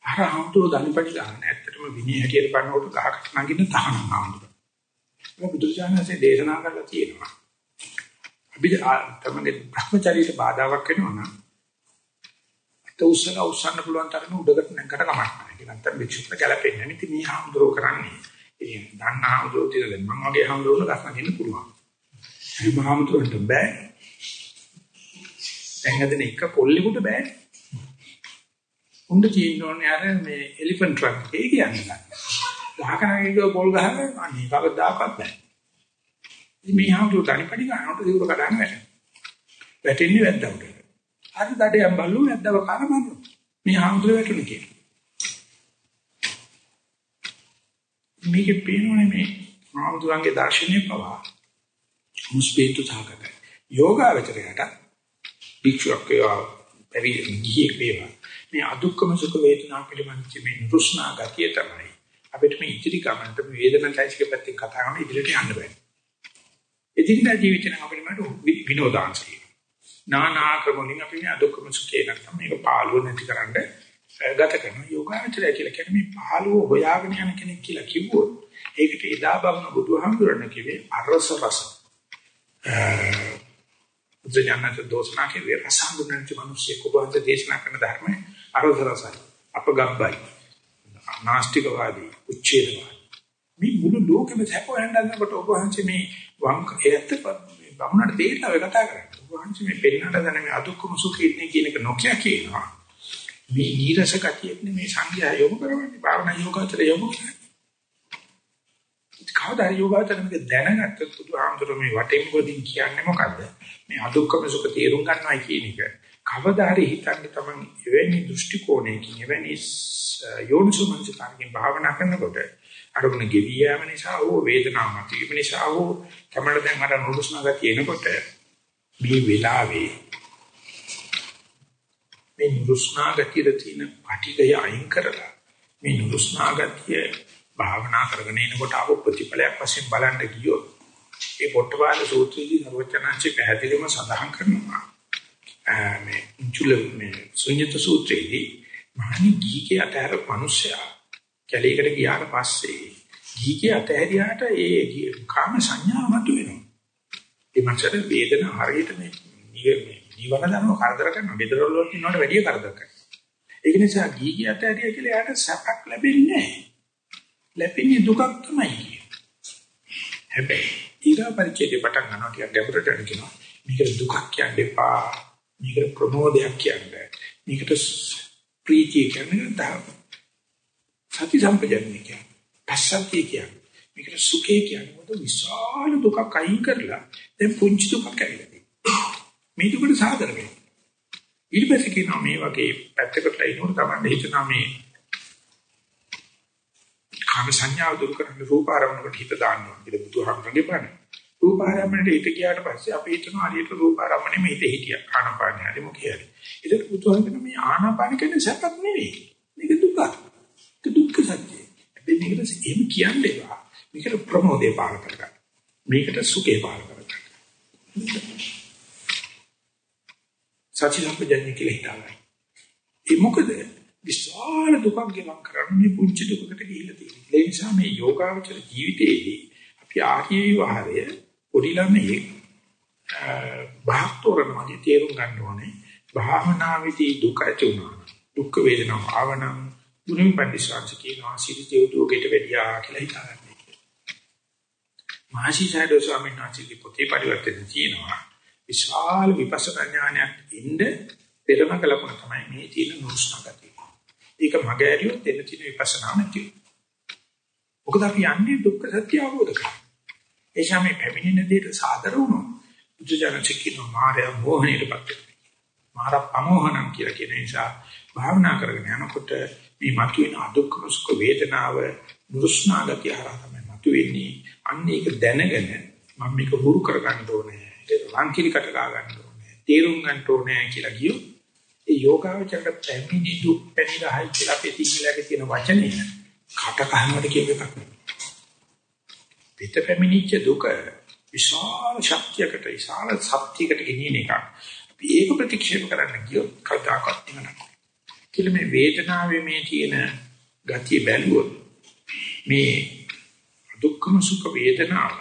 අර හාමුදුර දනිපටි ගන්න. ඇත්තටම විනය හැටියට බලනකොට ගහකට නගින්න තහනම් හාමුදුර. ඒක බුදුචානන්සේ දේශනා කරලා තියෙනවා. අපි තමයි භ්‍රමචාරීට බාධාවක් වෙනවා නම් අත උස්සන උස්සන්න පුළුවන් තරම උඩකට නැගකට කමක් නැහැ. ඒක නැත්තම් විචුප්ප ගැලපෙන්නේ නැහැ. ඉතින් මේ හාමුදුරුවෝ කරන්නේ ඒ දන්න හාමුදුරුවෝ කියලා මම වගේ හාමුදුරුවෝ ගන්න දෙන්න පුළුවන්. මේ හාමුදුරුවන්ට බෑ. දැන් හදන එක කොල්ලෙකුට බෑ. උණ්ඩ තියෙන්න ඕනේ අර මේ එලිෆන්ට් ට්‍රක් ඒ කියන්නේ. ගහකනගේ පොල් ගහන අනේ කවදාකවත් නැහැ. ඉතින් මේ හාමුදුරු තනිපඩි ගන්නකොට දිවුර කඩන්න වැටෙනවා. වැටෙන්නේ වැද්දවට. හරි දඩයන් බල්ලු වැද්දව කන මරන. මේ හාමුදුරු වැටුනේ කියලා. මේකේ පේනෝනේ මේ හාමුදුරන්ගේ දර්ශනීය පවා මුස්පේතු සාගතයි. යෝගාවචරයට භික්ෂුවක් වේවා පරි ගිහියෙක් වේවා මේ අදුක්කම සුඛ වේදනා පිළිබඳ මේ නුරුස්නා ගතිය තමයි අපිට මේ ඉදිරි ගමනට මේ වේදනාචෛසික පැත්තෙන් කතා කරන ඉදිරියට යන්න බෑ. එදිනදා ජීවිතේ නම් අපිට මට විනෝදාංශය. නානා ක්‍රමවලින් අපි මේ අදුක්කම සුඛේ නැත්නම් මේක පාළුව නැතිකරන්න ගත කරන යෝගාචරය කියලා කියන්නේ මේ පාළුව හොයාගෙන යන කෙනෙක් කියලා කිව්වොත් ඒකට එදා බවන බුදුහාමුදුරන් කිව්වේ අරස රස. බුදුජානක දෝෂනා කිව්වේ රසඳුනන මිනිස්සු කොබන්ත දේශනා කරන ධර්මයේ අරස රසයි. අපගබ්බයි. නාස්තිකවාදී උච්ඡේදවාදී. මේ මුළු ලෝකෙම සැප හොයන්නකොට ඔබ වහන්සේ මේ වංක ඇත්ත බමුණට දෙන්න ඔය කතා කරන්නේ. ඔබ වහන්සේ මේ පෙන්නට දැන මේ අදුක්කම සුඛීත්නේ කියන එක නොකිය කියනවා. මේ නීරස ගතියනේ මේ සංඥා යොමු කරන්නේ භාවනා යෝගාචර යොමු කවදා යෝගාචර මේක දැනගත්තොත් බුදුහාමුදුරුවෝ මේ වටෙන් ගොඩින් කියන්නේ මොකද්ද? මේ අදුක්කම සුඛ තේරුම් ගන්නවා කියන එක. කවදා හරි හිතන්නේ තමයි එවැනි දෘෂ්ටි කෝණයකින් එවැනි යෝනිසෝමනසිකාරකින් භාවනා කරනකොට අරමුණ ගෙවි යාම නිසා හෝ වේදනාව මතුවීම නිසා හෝ තමයි දැන් අර නුරුස්නා ගතිය එනකොට මේ වෙලාවේ මේ නුරුස්නා ගතියේ තියෙන පටිගය අයින් කරලා මේ නුරුස්නා ගතිය භාවනා කරගෙන එනකොට ආව ප්‍රතිඵලයක් වශයෙන් බලන්න ගියොත් ඒ පොට්ටපාද සූත්‍රයේදී නරවචනාංශي පැහැදිලිවම සඳහන් කරනවා මේ චුල මේ ශුන්‍යත සූත්‍රයේදී මහණි ගීකේ අතහැර මිනිසයා කැලේකට ගියාට පස්සේ ගීකේ අතහැරියාට ඒ කාම සංඥා මතුවෙනවා. ඒ මනසට වේදන හරියට මේ මේ නිවන දනව කරදර කරනවා. ගෙදර වල ඉන්නවට වැඩිය කරදර කරනවා. ඒක නිසා ගීගියට ඇරිය කියලා යාට සැපක් ලැබෙන්නේ නැහැ. ලැබෙන්නේ දුකක් තමයි. හැබැයි ඊගා පරිච්ඡේදේ පටන් ගන්නවා ටිකක් ගැඹුරට යනවා. මේකට දුකක් කියන්න එපා. මේකට ප්‍රමෝදයක් කියන්න. මේකට ප්‍රීතිය කියන්නේ සති සම්පජන්ණය කියන්නේ. පස්සද්ධිය කියන්නේ. මේකට සුඛය කියන්නේ මොකද විශාල දුකක් අයින් කරලා දැන් පුංචි දුකක් ඇවිල්ලා තියෙනවා. මේ දුකට සාදර වෙන්න. ඊට පස්සේ කියනවා මේ වගේ පැත්තකට ලයිනොට තමයි හිතනවා මේ කාම සංඥාව දුරු කරන්න රූප ආරම්භකට හිත දාන්නවා කියලා බුදුහාමුදුරගේ බණ. රූප ආරම්භණයට හිත ගියාට පස්සේ අපි හිතනවා හරියට රූප ආරම්භණය මේ හිත හිටියා. ආනාපානය හරි මොකද හරි. ඒක බුදුහාමුදුරනේ මේ ආනාපාන කියන්නේ සැපක් නෙවෙයි. මේක දුකක්. ඒක දුක්ඛ සත්‍යය. හැබැයි මේකට එහෙම කියන්නේ බා. මේකට ප්‍රමෝදේ පාල කරගන්න. මේකට සුඛේ පාල කරගන්න. සත්‍ය සම්පජන්‍ය කියලා හිතාගන්න. ඒ මොකද විශාල දුකක් ගෙවන් කරන්නේ මේ පුංචි දුකකට ගිහිල්ලා තියෙනවා. ඒ නිසා මේ යෝගාවචර ජීවිතයේදී අපි ආර්ය විවහාරය පොඩි ළමයි බාහතෝරනවාගේ තේරුම් ගන්න ඕනේ. භාවනාවේදී දුක ඇති වුණා. දුක් වේදනාව ආවනම් ගුණෙන් පරිසංශ කියනවා සිරිතේ උදෝගෙට වැඩියා කියලා හිතාගන්න. මහසි සයිඩෝ ස්වාමීන් වහන්සේගේ පොතේ පරිවර්තන තියෙනවා. විශාල විපස්සනා ඥානයක් ඉන්න පෙරම කලකුණ තමයි මේ තියෙන නුරුස්නා ගතිය. ඒක මග ඇරියොත් එන්න තියෙන විපස්සනා නැති. මොකද අපි යන්නේ දුක්ඛ සත්‍ය අවබෝධ කරගන්න. ඒ සමේ පැමිණෙන දෙයට සාදර වුණොත් බුදුජානක මාරය මොහණයටපත් වෙනවා. මාර ප්‍රමෝහණම් කියලා කියන නිසා භාවනා කරගෙන යනකොට මේ මතුවෙන අදුක්ඛ සුඛ වේදනාව නුරුස්නා ගතිය හරහා තමයි මතුවෙන්නේ. අන්න ඒක දැනගෙන මම මේක හුරු කරගන්න ඕනේ. ඒක ලංකිලිකට ගා ගන්න ඕනේ. තේරුම් ගන්න ඕනේ කියලා කියු. ඒ යෝගාවචරයට පැමිණි දුක් පැනිරහයි කියලා අපේ සිංහලයේ තියෙන වචනේ කට කහනවට කියන එකක් නෙවෙයි. පිට පැමිණිච්ච දුක විශාල ශක්තියකට විශාල සත්‍යයකට ගෙනියන එක. අපි ඒක ප්‍රතික්ෂේප කරන්න ගියොත් කවදාකවත් නිවනක්. කියලා මේ වේදනාවේ මේ තියෙන ගතිය බැලුවොත් මේ දුක්ඛම සුඛ වේදනාව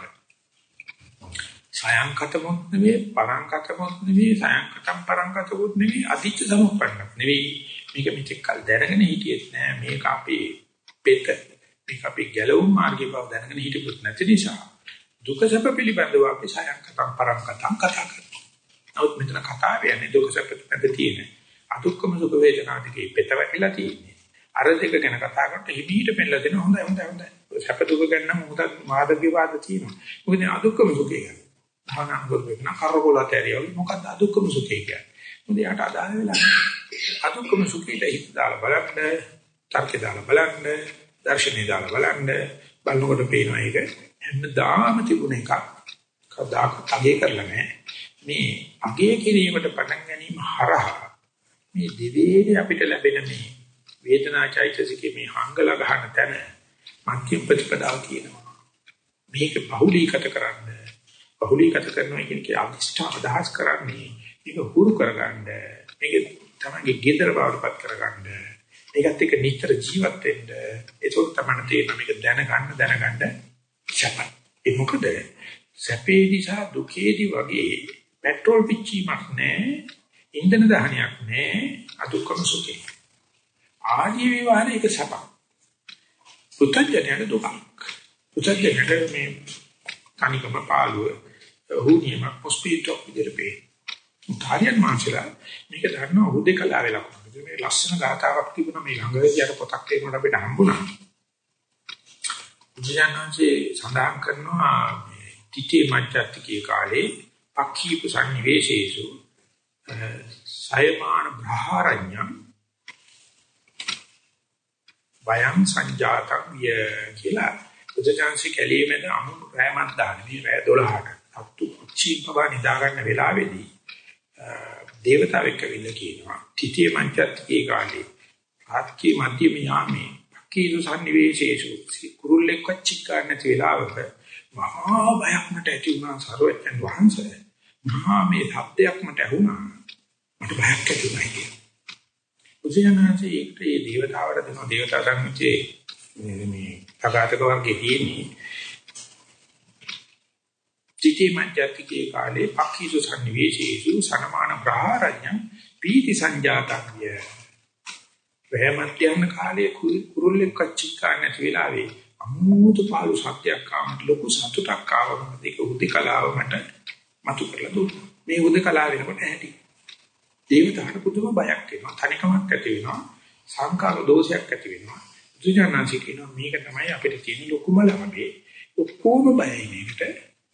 සයන්කතමොත් නෙවෙයි පරංකතමොත් නෙවෙයි සයන්කතම් පරංකතමොත් නෙවෙයි අදිච්ච සමුප්පන්නත් නෙවෙයි මේක මෙතෙක් කල් දැනගෙන හිටියෙත් නෑ මේක අපේ පෙත මේක අපේ ගැලවුම් මාර්ගේ බව දැනගෙන හිටියොත් නැති නිසා දුක සැප පිළිබඳව අපි සයන්කතම් පරංකතම් කතා කරනවා. නමුත් මෙතන කතාව යන්නේ දුක සැප පිළිබඳ තියෙන අදුක්කම සුඛ වේදනා දෙකේ පෙත වැටිලා තියෙන්නේ. අර දෙක ගැන කතා කරනකොට හිමීට පෙන්නලා දෙන හොඳයි හොඳයි හොඳයි. සැප දුක ගැන නම් මොකද වාද විවාද තියෙනවා. මොකද අදුක්කම සුඛය ගැන. භාවනා කරගෙන කරකොලට ඇරියවලු මොකද්ද අදුක්කම සුඛය කියන්නේ. මොකද යාට අදාළ වෙලා අදුක්කම සුඛයට හිත දාලා බලන්න, තර්කේ දාලා බලන්න, දර්ශනේ දාලා බලන්න බලනකොට පේනවා ඒක හැමදාම තිබුණ එකක්. කවදාකවත් අගේ කරලා නැහැ. මේ අගේ කිරීමට පටන් ගැනීම හරහා මේ දිවේ අපිට ලැබෙන මේ වේදනාචෛතසිකේ මේ හංගල ගහන තැන මධ්‍ය ප්‍රතිපදාව කියනවා. මේක බහුලීගත කරන්න බහුලීගත කරනවා කියන කේ අදිෂ්ඨාන අදහස් කරන්නේ මේක හුරු කරගන්න මේක තමයි ගෙදර බවටපත් කරගන්න ඒකත් එක්ක නිතර ජීවත් වෙන්න. ඒක තමයි තේරෙන මේක දැනගන්න දැනගන්න සැපයි. ඒ මොකද? සැපේ දිහා දුකේදී වගේ පෙට්‍රෝල් පිච්චීමක් නැහැ ඉන්ධන දහනයක් නැහැ අදුක්කම සුඛේ ආදී විවාහන එක සැපක්. පුතඥයට දුකක්. පුතඥයට මේ කණිකම පාළුව හුනියමක් පොස්පීටෝ විදිහට පේ. උදාරියන් මාංශලා මේක දන්නවා හුදේකලා වෙලා කොහොමද මේ ලස්සන ගාතාවක් තිබුණා මේ ළඟදී අර පොතක් එනකොට අපිට හම්බුණා. බුදුජානන්සේ සඳහන් කරනවා මේ තිතේ මජ්ජත්තිකේ කාලේ පක්ඛීප සංනිවේශේසු සයමාන බ්‍රහාරඤ්ඤම් වයං සංජාතම් ය කියලා බුදුජානන්සේ කැලීමේද අමු රෑමත් දාන මේ රෑ 12ට අත්තු චීපව නිදා ගන්න වෙලාවේදී දේවතාවෙක් කවිල්ල කියනවා තිතිය මංචත්කේ කාලේ ආත්කේ මධ්‍යම යාමේ කීසු සම්නිවේශේසු කුරුල්ලෙක් වච්චික් ගන්න නැති වෙලාවක මහා බයක් මට ඇති වුණා සර්වඥන් වහන්සේ. මහා මේ සත්‍යයක් මට ඇහුණා. මට බයක් ඇති වුණා කියන උසයන්හන්සේ ඒකට මේ දේවතාවට දෙන දේවතා සංවිචේ මේ මේ අගාතක වර්ගයේ තියෙන්නේ තිතේ මජ්ජතිකේ කාලේ පක්ඛීසු සම්නිවේශේසු සනමාන ප්‍රහාරඤ්ඤ පීති සංජාතක්ය ප්‍රේමත්‍යන කාලේ කුරුල්ලෙක් කච්චිකා නැති වෙලාවේ අමුතු පාළු සත්‍යයක් ආමට ලොකු සතුටක් ආවම ඒක උදිකලාව මට මතු කරලා දුන්නා. මේ උදිකලාව වෙනකොට ඇහැටි දේවතාවට පුදුම බයක් එනවා. තනිකමක් ඇති වෙනවා. සංකාර දෝෂයක් ඇති වෙනවා. දුජානන්සි කියනවා මේක තමයි අපිට තියෙන ලොකුම ලාභේ ඔක්කොම බයයි මේකට.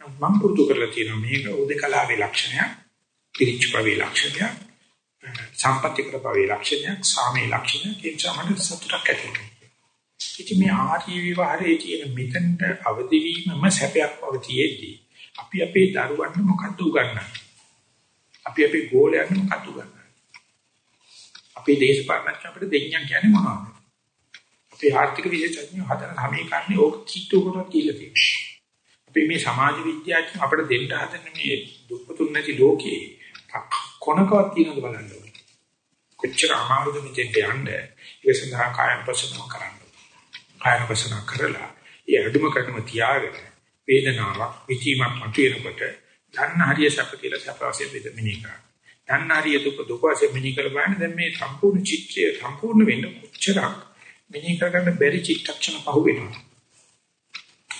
මම පුරුදු කරලා තියෙනවා මේක උදකලාවේ ලක්ෂණයක් පිරිච්ච පවේ ලක්ෂණයක් සම්පත්‍ති කරපවේ ලක්ෂණයක් සාමේ ලක්ෂණයක් ඒ චමඩ සතුටක් ඇති වෙනවා. ඉතින් මේ ආර්ය විවහාරයේ තියෙන මෙතෙන්ට අවදි වීමම සැපයක් වගතියෙදී අපි අපේ දරුවන්ට මොකද්ද උගන්වන්නේ? අපි අපේ ගෝලයන්ට මොකද්ද උගන්වන්නේ? අපේ දේශපාලනඥයන් අපිට දෙඤ්ඤම් කියන්නේ මොනවද? අපේ ආර්ථික විශේෂඥයෝ හදන සමීකරණේ ඕක කීටුවකට කියලා තියෙනවා. අපි මේ සමාජ විද්‍යාඥයෝ අපිට දෙන්න හදන මේ දුක්පතුන් නැති ලෝකේ කොනකවත් තියෙනවද බලන්න ඕනේ. කොච්චර අමාරුද මෙතෙන්ට යන්න. ඒක සඳහා කායන පසනාව කරන්න. කායන පසනාව කරලා ඒ අඩුම කටම තියාගෙන වේදනාවක් විචීමක් මතුවෙනකොට ධන්න හරිය සැප කියලා සැප වශයෙන් මෙනෙහි කරා. ධන්න හරිය දුක දුක වශයෙන් මෙනෙහි කරලා දැන් මේ සම්පූර්ණ චිත්තය සම්පූර්ණ වෙන්න කොච්චරක් මෙනෙහි කරගන්න බැරි චිත්තක්ෂණ පහු වෙනවා.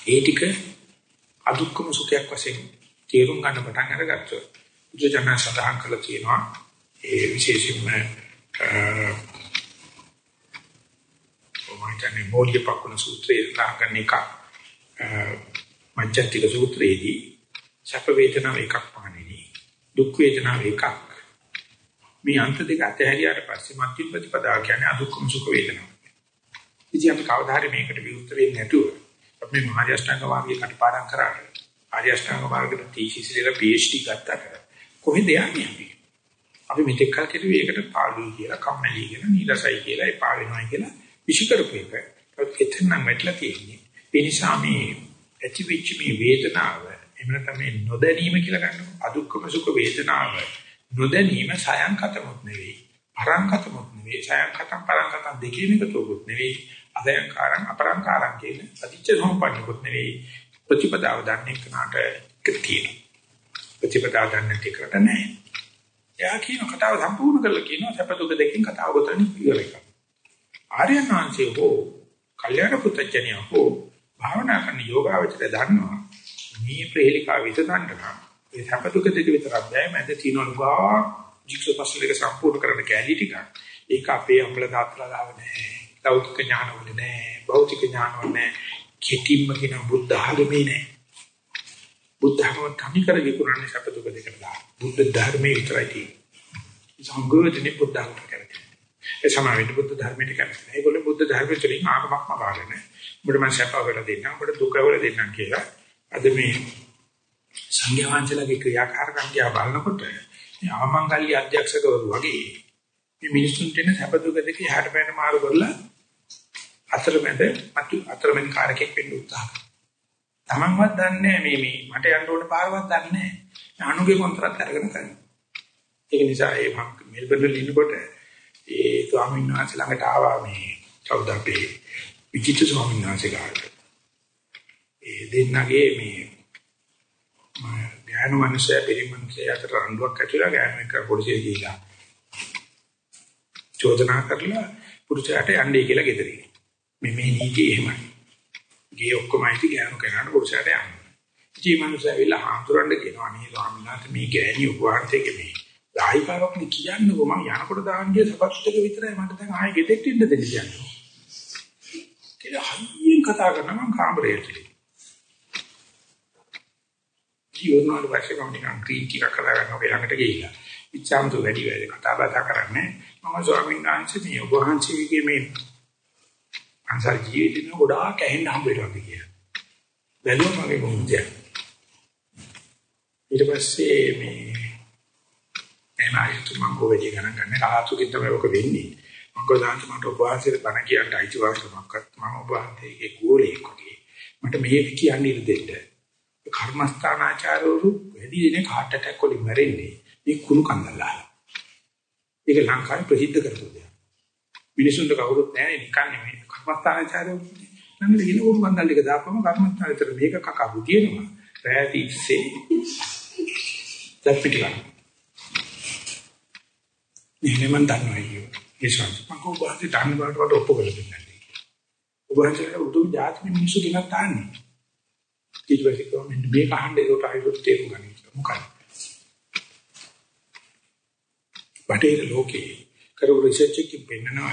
ඒ ටික අදුක්කම සුඛයක් වශයෙන් තේරුම් ගන්න පටන් අරගත්තොත් බුදුජානක සඳහන් කළා තියෙනවා ඒ විශේෂයෙන්ම ඔමයිතනේ මොල්ලි පකුණ සූත්‍රයේ ලාගන්න එක මජ්ජත්තික සූත්‍රයේදී සැප වේදනාව එකක් පහනෙනි දුක් වේදනාව එකක්. මේ අන්ත දෙක අතහැරියාට පස්සේ මධ්‍ය ප්‍රතිපදාව කියන්නේ අදුක්කම සුඛ වේදනාව. ඉතින් අපි කවදා හරි මේකට විරුද්ධ වෙන්නේ නැතුව අපි මේ මහාරි අෂ්ටාංග මාර්ගයේ කටපාඩම් කරාට ආර්ය අෂ්ටාංග මාර්ගයේ තීසිස් ඉඳලා PhD ගත්තට කොහෙද යන්නේ අපි? අපි මෙතෙක් කල් කෙරුවේ ඒකට පාළුයි කියලා, කම්මැලි කියලා, නීරසයි කියලා, එපා වෙනවා කියලා විශ්ිකරපු එක. එතන නම් වැටලා තියෙන්නේ. ඒ නිසා මේ ඇතිවිච්ච මේ වේදනාව එහෙම නැත්නම් මේ නොදැනීම කියලා ගන්නකො අදුක්කම සුඛ වේදනාව නොදැනීම සයන්කතමුත් නෙවෙයි පරංකතමුත් නෙවෙයි සයන්කතම් පරංකතම් දෙකේම එකතුකුත් නෙවෙයි අදයන්කාරං අපරංකාරං කියන අදිච්ච සම්පන්නකුත් නෙවෙයි ප්‍රතිපදාව දන්නේ කනට කතියි ප්‍රතිපදාව දන්නේ ටිකට නැහැ එයා කියන කතාව සම්පූර්ණ කරලා කියනවා සැප දුක දෙකෙන් කතාව ගොතන ඉවර එක ආර්යනාංශය හෝ කල්යාණ පුත්‍ජණිය හෝ භාවනා කරන යෝගාවචරය දන්නවා මේ ප්‍රේලිකා විතරන්න නම් ඒ සැප දුක දෙක විතරක් බෑ මැද තියෙන ලුගා ජික්සෝ පස්ල් එක සම්පූර්ණ කරන්න කැලී ටික ඒක අපේ අම්ල දාත්‍රා දාව නැහැ ලෞකික ඥාන වල නැහැ භෞතික ඥාන වල නැහැ කිතිම්ම කියන බුද්ධ ආගමේ නැහැ බුද්ධ ධර්ම තනි කර විකුණන්නේ සැප දුක දෙකට දා බුද්ධ ධර්මයේ විතරයි තියෙන්නේ. සංගෝධනේ බුද්ධ ධර්ම කරන්නේ. ඒ සමාවෙන්න බුද්ධ ධර්මයට කරන්නේ ඒගොල්ලෝ බුද්ධ ධර්මයෙන් තුලින් ආගමක් මවාගෙන ඔබට මම සැප වල දෙන්නම් ඔබට දුක වල දෙන්නම් කියලා. අද මේ සංඝයා වහන්සේලාගේ ක්‍රියාකාරකම් දිහා බලනකොට මේ ආමංගල්‍ය අධ්‍යක්ෂකවරු වගේ මේ මිනිස්සුන්ට එන සැප දුක දෙක යහට පැන මාරු කරලා අතරමැද අතු අතරමැද කාරකෙක් වෙන්න උත්සාහ කරනවා. Tamanවත් දන්නේ මේ මේ මට යන්න ඕන පාරවත් දන්නේ නැහැ. අනුගේ කොන්ත්‍රාත් අරගෙන කරනවා. ඒක නිසා ඒ මම මෙල්බර්න් වල ඉන්නකොට ඒ ස්වාමීන් වහන්සේ ළඟට ආවා මේ කවුද අපේ විචිත්‍ර ස්වාමීන් වහන්සේ ගාවට. ඒ දෙන්නගේ මේ ගෑනු මිනිස්සයා පිරිමන්සේ අතර රණ්ඩුවක් ඇතිලා ගෑනු එක පොලිසිය ගිහිලා චෝදනා කරලා පුරුෂයාට යන්නේ කියලා ගෙදරින්. මේ මේ නීතිය එහෙමයි. ගේ ඔක්කොම අයිති ගෑනු කෙනාට පුරුෂයාට යන්න. ඉතින් මිනිස්සයා විලා හාමුදුරන්ට කියනවා නේ ස්වාමීන් වහන්සේ මේ ගෑණි උපවාසයක මේ දායිකාවක් නේ කියන්නේ කොහොම යනකොට දාන්නේ සපත්තු ටික විතරයි මට දැන් ආයෙ ගෙදෙට්ට ඉන්න දෙන්න කියන්නේ. කියලා හයියෙන් කතා කරනවා මම කාමරේට. ජීවනාල වශයෙන් මම නිකන් ක්‍රීම් ටික කතා කරනවා ළඟට ගිහිල්ලා. ඉච්ඡාමතු වැඩි වැඩි කතා බහ කරන්නේ. මම ස්වාමීන් වහන්සේ මේ ඔබ වහන්සේගේ මේ අන්සාර ජීවිතේ ගොඩාක් ඇහෙන්න හම්බ වෙනවා කියලා. බැලුවා මගේ මොහොතය. ඊට පස්සේ මේ එහෙම ආයතු මම කොහෙද ගණන් ගන්න කාතුකින් තමයි ඔක වෙන්නේ. මම ගොඩාක් මට ඔබ වහන්සේට බණ කියන්න අයිතිවාසිකමක්වත් මම ඔබ වහන්සේගේ ගෝලයෙක් වගේ. මට මේක කියන්න ඉඩ දෙන්න. කර්මස්ථානාචාරවරු වැඩි දිනේ heart attack වලින් මැරෙන්නේ මේ කුණු කන්දල්ලා. ඒක ලංකාවේ ප්‍රසිද්ධ කරපු දෙයක්. මිනිසුන්ට කවුරුත් නැහැ නිකන් නෙමෙයි කර්මස්ථානාචාරවරු. නම් ඉගෙන කුණු කන්දල් ටික දාපම කර්මස්ථානතර මේක කකා බුදිනවා. රැතිසේ දැප්පිටිලා. ඉන්නේ මන් දන්නවා අයියෝ. ඒ සංස් මම කොහොමද දන්න බවට ඔප්පු කරලා දෙන්නේ. ඔබ හිතේ උතුම් ජාති මිනිස්සු කෙනෙක් තාන්නේ. ඊට පස්සේ කොහොමද මේක අහන්නේ ඒකට ආයෙත් තේරුම් ගන්න. මොකක්ද? බටේර ලෝකේ කරපු රිසර්ච් එකකින් පෙන්නනවා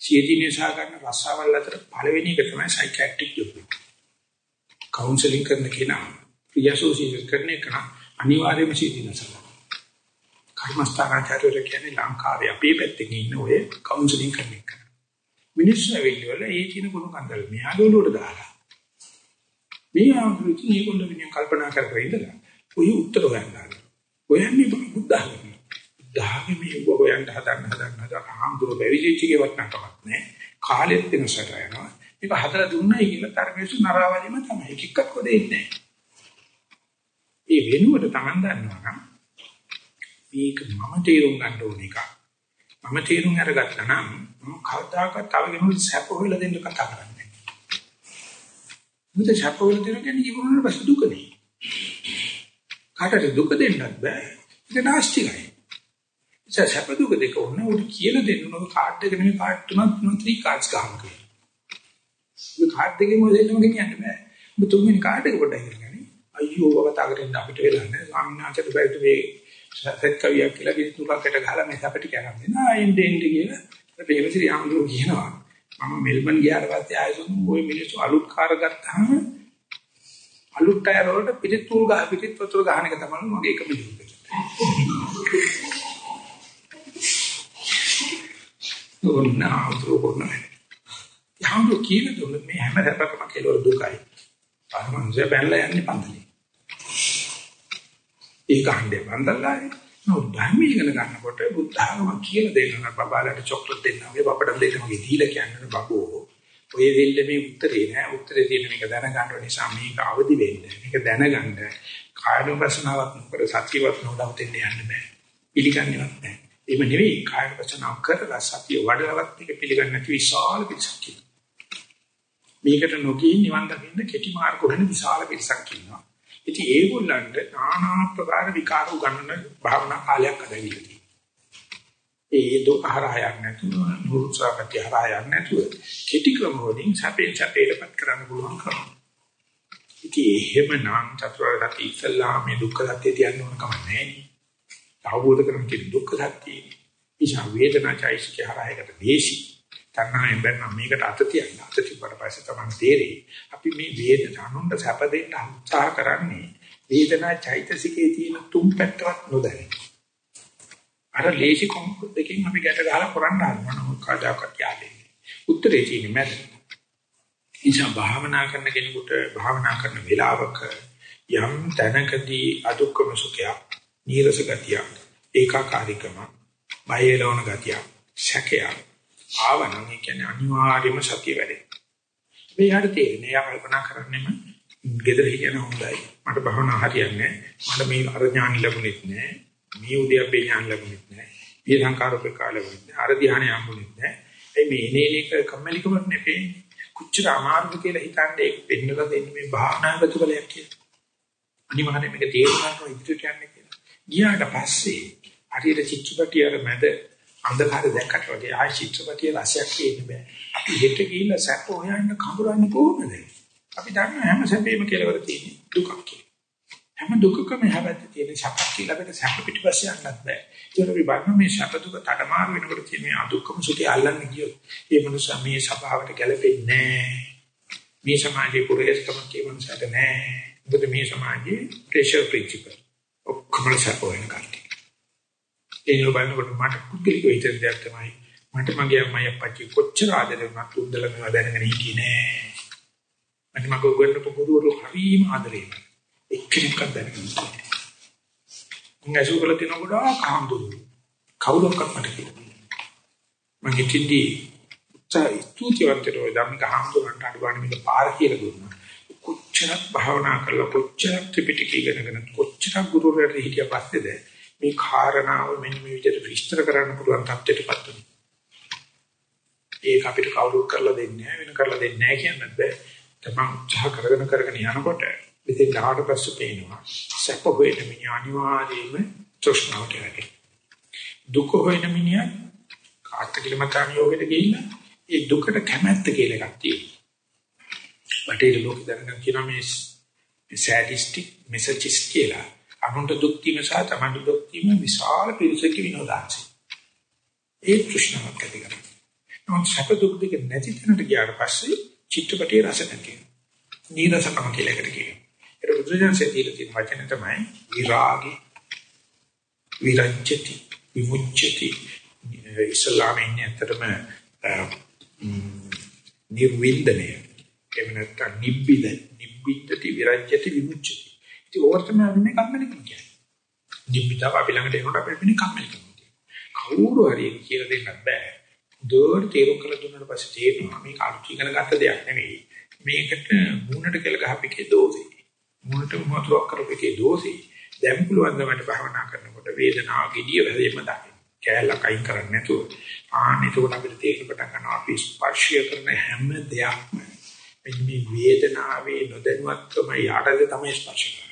සියදිනේ සහ ගන්න රස්සාවල් අතර පළවෙනි එක තමයි සයිකියාට්‍රික් යොප්පු. කවුන්සලින් කරන කෙනා ප්‍රියසෝසියේට් කරන එක අනිවාර්යයෙන්ම සියදිනසල. කර්මස්ථානාචාර්යවරු කියන්නේ ලංකාවේ අපේ පැත්තේ ඉන්න ඔය කවුන්සලින් කරන එක. මිනිස්සු ඇවිල්ලා වල ඒ කියන ගුණ කන්දල් මෙයාගොල්ලෝට දාලා. මේ ආකෘති මේගොල්ලෝ විනියම් කල්පනා කර කර ඉඳලා ඔය උත්තර හොයනවා. හොයන්නේ බුද්ධ ධර්ම. දහමේ මේ ඔබ හොයන්න හදන්න හදන්න හදන්න ආම්දුර බැවිදිච්චගේ වටනකමක් නෑ. කාලෙත් වෙනසට යනවා. මේක හදලා දුන්නයි කියලා තරමේසු නරාවලිම තමයි. එකක් කොදෙන්නේ නෑ. ඒ වෙනුවට Taman දන්නවා නම් මේක මම තේරුම් ගන්න ඕන එකක්. මම තේරුම් අරගත්තා නම් මම කවදාකවත් තව කෙනෙකුට සැප හොයලා දෙන්න කතා කරන්නේ නෑ. මුද සැප හොයලා දෙන කෙනෙක් ඉවරුනට පස්සේ දුක නේ. කාටද දුක දෙන්නත් බෑ. ඒක නාස්තිකයි. සැප දුක දෙක ඕනේ උඩ කියලා දෙන්න ඕන කාඩ් එක නෙමෙයි කාඩ් තුනක් තුන ත්‍රි කාඩ්ස් ගන්න කියලා. මේ කාඩ් දෙකේ මොදෙන්නම ගෙනියන්න බෑ. ඔබ තුන්වෙනි කාඩ් එක පොඩ්ඩක් ඉගෙන අයියෝ ඔබ කතා කරගෙන අපිට වෙලා නැහැ. ස්වාමීන් වහන්සේට බැරිද මේ සෙත් කවියක් කියලා කිසි තුනකට ගහලා මේ අපිට කියන්න දෙනවා. එන්නේ එන්නේ කියලා පේරසිරි ආම්ලෝ කියනවා. මම මෙල්බන් ගියාට පස්සේ ආයෙත් ওই මිනිස්සු අලුත් කාර් ගත්තාම අලුත් ටයර් වලට පිටිත් තුල් ගහ පිටිත් වතුර ගහන එක තමයි මගේ එකම ජීවිතය. ඕන ආතුරු කරනවා. යහඳු කියන දුන්න මේ හැම රැපකම කෙලවර දුකයි. පරමංශය බැලලා යන්නේ පන්දලේ. ඒක හන්දේ පන්දලානේ. නෝ ධර්මී ඉගෙන ගන්නකොට බුද්ධ ආගම කියලා දෙනවා බබාලට චොක්ලට් දෙන්නා වගේ බබට දෙන්න මගේ දීලා කියන්නේ බබෝ. ඔය දෙල්ල මේ උත්තරේ නෑ උත්තරේ තියෙන මේක දැනගන්න නිසා මේක අවදි වෙන්න. මේක දැනගන්න කායනුපසනාවක් නොකර සත්‍යවත් නොදවතෙන්න යන්න බෑ. පිළිගන්නේවත් නෑ. එහෙම නෙවෙයි කාය වචනාව කරලා සතිය වඩලවත් එක පිළිගන්නේ නැති විශාල පිරිසක් මේකට නොගී නිවන් දකින්න කෙටි මාර්ග හොයන විශාල පිරිසක් ඉන්නවා. ඉතින් ඒගොල්ලන්ට নানা ප්‍රකාර විකාර උගන්වන භාවනා කාලයක් අදවිලා තියෙනවා. ඒ දුක හරහායක් නැතුව මුරුසාපටි හරහායක් නැතුව කෙටි ක්‍රම වලින් සැපේ සැපේටපත් කරන්න පුළුවන් කරනවා. ඉතින් එහෙමනම් චතුරාර්ය සත්‍ය ඉස්සල්ලා මේ දුක්ඛ සත්‍ය තියන්න ඕන කම නැහැ නේ. අවබෝධ කරගන්න තියෙන දුක්ඛ සත්‍යය. නිසා වේදනා චෛසිකය හරහායකට දේශි. තණ්හාවෙන් බැන්න මේකට අත තියන්න. අත තිබ්බට පස්සේ තමයි තේරෙයි. අපි මේ වේදනානුන්ට සැප දෙන්න උත්සාහ කරන්නේ වේදනා චෛතසිකයේ තියෙන තුන් පැත්තවත් නොදැන. අර ලේසි කොම්පොත් දෙකෙන් අපි ගැට ගහලා කරන්න හදනවා. නමුත් කාදාකත් යාලේ. උත්තරේ තියෙන්නේ මැද. නිසා භාවනා කරන කෙනෙකුට භාවනා කරන වෙලාවක යම් තැනකදී අදුක්කම සුඛයක් නීරස ගතිය, ඒකාකාරීකම, බය වෙලවන ගතිය, සැකය. ආවනම් ඒ කියන්නේ අනිවාර්යයෙන්ම සතිය වැඩේ. මේ යට තේරෙන්නේ යා කල්පනා කරන්නෙම gedara හිටියන හොඳයි. මට භවනා හරියන්නේ මට මේ අරඥාන ලැබුණෙත් නෑ. මේ උද්‍යප්පේ ඥාන ලැබුණෙත් නෑ. මේ සංකාරෝපේ කාල ලැබුණෙත් නෑ. අර ධානය හම්බුණෙත් නෑ. ඒ මේ එනේන එක කම්මැලිකමක් නෙපේ. කුච්චර අමාරුද කියලා හිතන්නේ ඒක දෙන්නලා දෙන්නේ මේ භාවනා ප්‍රතිඵලයක් කියලා. අනිවාර්යයෙන් මේක තේරුම් ගන්න ඉදිරියට යන්නේ ගියාට පස්සේ හරියට චිත්‍රපටිය අර මැද අන්ධකාරය දැක්කට වගේ ආයි චිත්‍රපටිය රසයක් තියෙන්න බෑ. අපි හෙට ගිහිල්ලා සැප හොයන්න කඹරන්නේ කොහොමද? අපි දන්න හැම සැපේම කෙලවර තියෙන දුකක් කියලා. හැම දුකකම හැබැයි තියෙන සැපක් කියලා අපිට සැප පිටිපස්සේ යන්නත් බෑ. ඒක අපි බලන මේ සැප දුක තඩමාරු වෙනකොට තියෙන මේ අදුක්කම සුඛය අල්ලන්න ගියොත් ඒ මනුස්සයා මේ සබාවට ගැලපෙන්නේ නෑ. මේ සමාජයේ පුරේස්කම කියවන්නට නෑ. මොකද මේ සමාජයේ ප්‍රෙෂර් ප්‍රින්සිපල් ඔක්කොම සපෝයන කට්ටිය. ඒ නෝබන්නකොට මට පුදුලික හිතෙන දෙයක් තමයි මට මගේ අම්මයි අප්පච්චි කොච්චර ආදරේ වුණත් උන්දල මේවා දැනගෙන හිටියේ නෑ. මට මගේ ගුරුවරු ගුරුවරු හරිම ආදරේ. එක්කෙනෙක්වත් දැනගෙන හිටියේ. මම ඇසුකල තින ගොඩාක් හම්බුනේ. කවුරක්වත් මට කියන්නේ. මම හිතින්දී ස්තුතිවන්තයෝ ධම්මික හම්බුනට අඩුවන්නේ මේක පාර කියලා දුන්නා. කොච්චරක් භාවනා කරලා කොච්චරක් ත්‍රිපිටකය ඉගෙනගෙන කොච්චරක් ගුරුවරයෙක් හිටියා පස්සේද මේ කාරණාව මෙන්න මේ විදිහට විස්තර කරන්න පුළුවන් තත්ත්වයටපත් වෙනවා. ඒක අපිට කවුරුත් කරලා දෙන්නේ නැහැ වෙන කරලා දෙන්නේ නැහැ කියන්නත් බෑ. තමන් උත්සාහ කරගෙන කරගෙන යනකොට මෙතෙන් ආවට පස්සේ පේනවා සැප හොයන මිනිහ අනිවාර්යයෙන්ම තෘෂ්ණාවට වැටේ. දුක හොයන මිනිහ කාර්යකිලමතාන යෝගෙට ගිහිල්ලා ඒ දුකට කැමැත්ත කියලා එකක් තියෙනවා. බටේර ලෝක දැනගන්න කියන මේ සෑඩිස්ටික් මෙසේජස් කියලා. අනුන්ට දුක් දීම සහ තමන්ට දුක් දීම විශාල පිරිසක විනෝදාංශය. ඒ තෘෂ්ණාවක් ඇති කරගන්න. නමුත් සැප දුක් දෙක නැති තැනට ගියාට පස්සේ චිත්තපටේ රස නැති වෙනවා. නීරසකම කියලා එකට කියනවා. ඒක බුදුරජාණන්සේ දීලා තියෙන වචන තමයි විරාගි විරජ්‍යති විමුච්ඡති ඉස්ලාමයේ ඉන්නේ ඇත්තටම නිර්වින්දනය එහෙම නැත්නම් නිබ්බිද නිබ්බිද්දති විරජ්‍යති විමුච්ඡති ඉතින් ඕකට තමයි අපි මේ කම්මැලි කියන්නේ නිබ්බිදාව අපි ළඟට එනකොට අපිට වෙන්නේ කම්මැලි කවුරු හරි කියලා දෙන්නත් බෑ දෝර තේරුම් කළ දුන්නාට පස්සේ තේරෙනවා මේක අලුත් ඉගෙන ගන්න දෙයක් නෙවෙයි මේකට මූණට කෙල ගහපිකේ දෝෂේ මූණට මොතුවක් කරපිකේ දෝෂේ දැන් පුළුවන් තමයි භාවනා කරනකොට වේදනාව gediya වැදෙම දකින්න. කෑල්ලක් අයින් කරන්නේ නැතුව. ආන්න එතකොට අපිට තේරෙන්න පටන් ගන්නවා අපි ස්පර්ශය කරන හැම දෙයක්ම මේ වේදනාවේ නොදැනුවත්කම යටද තමයි ස්පර්ශ කරන්නේ.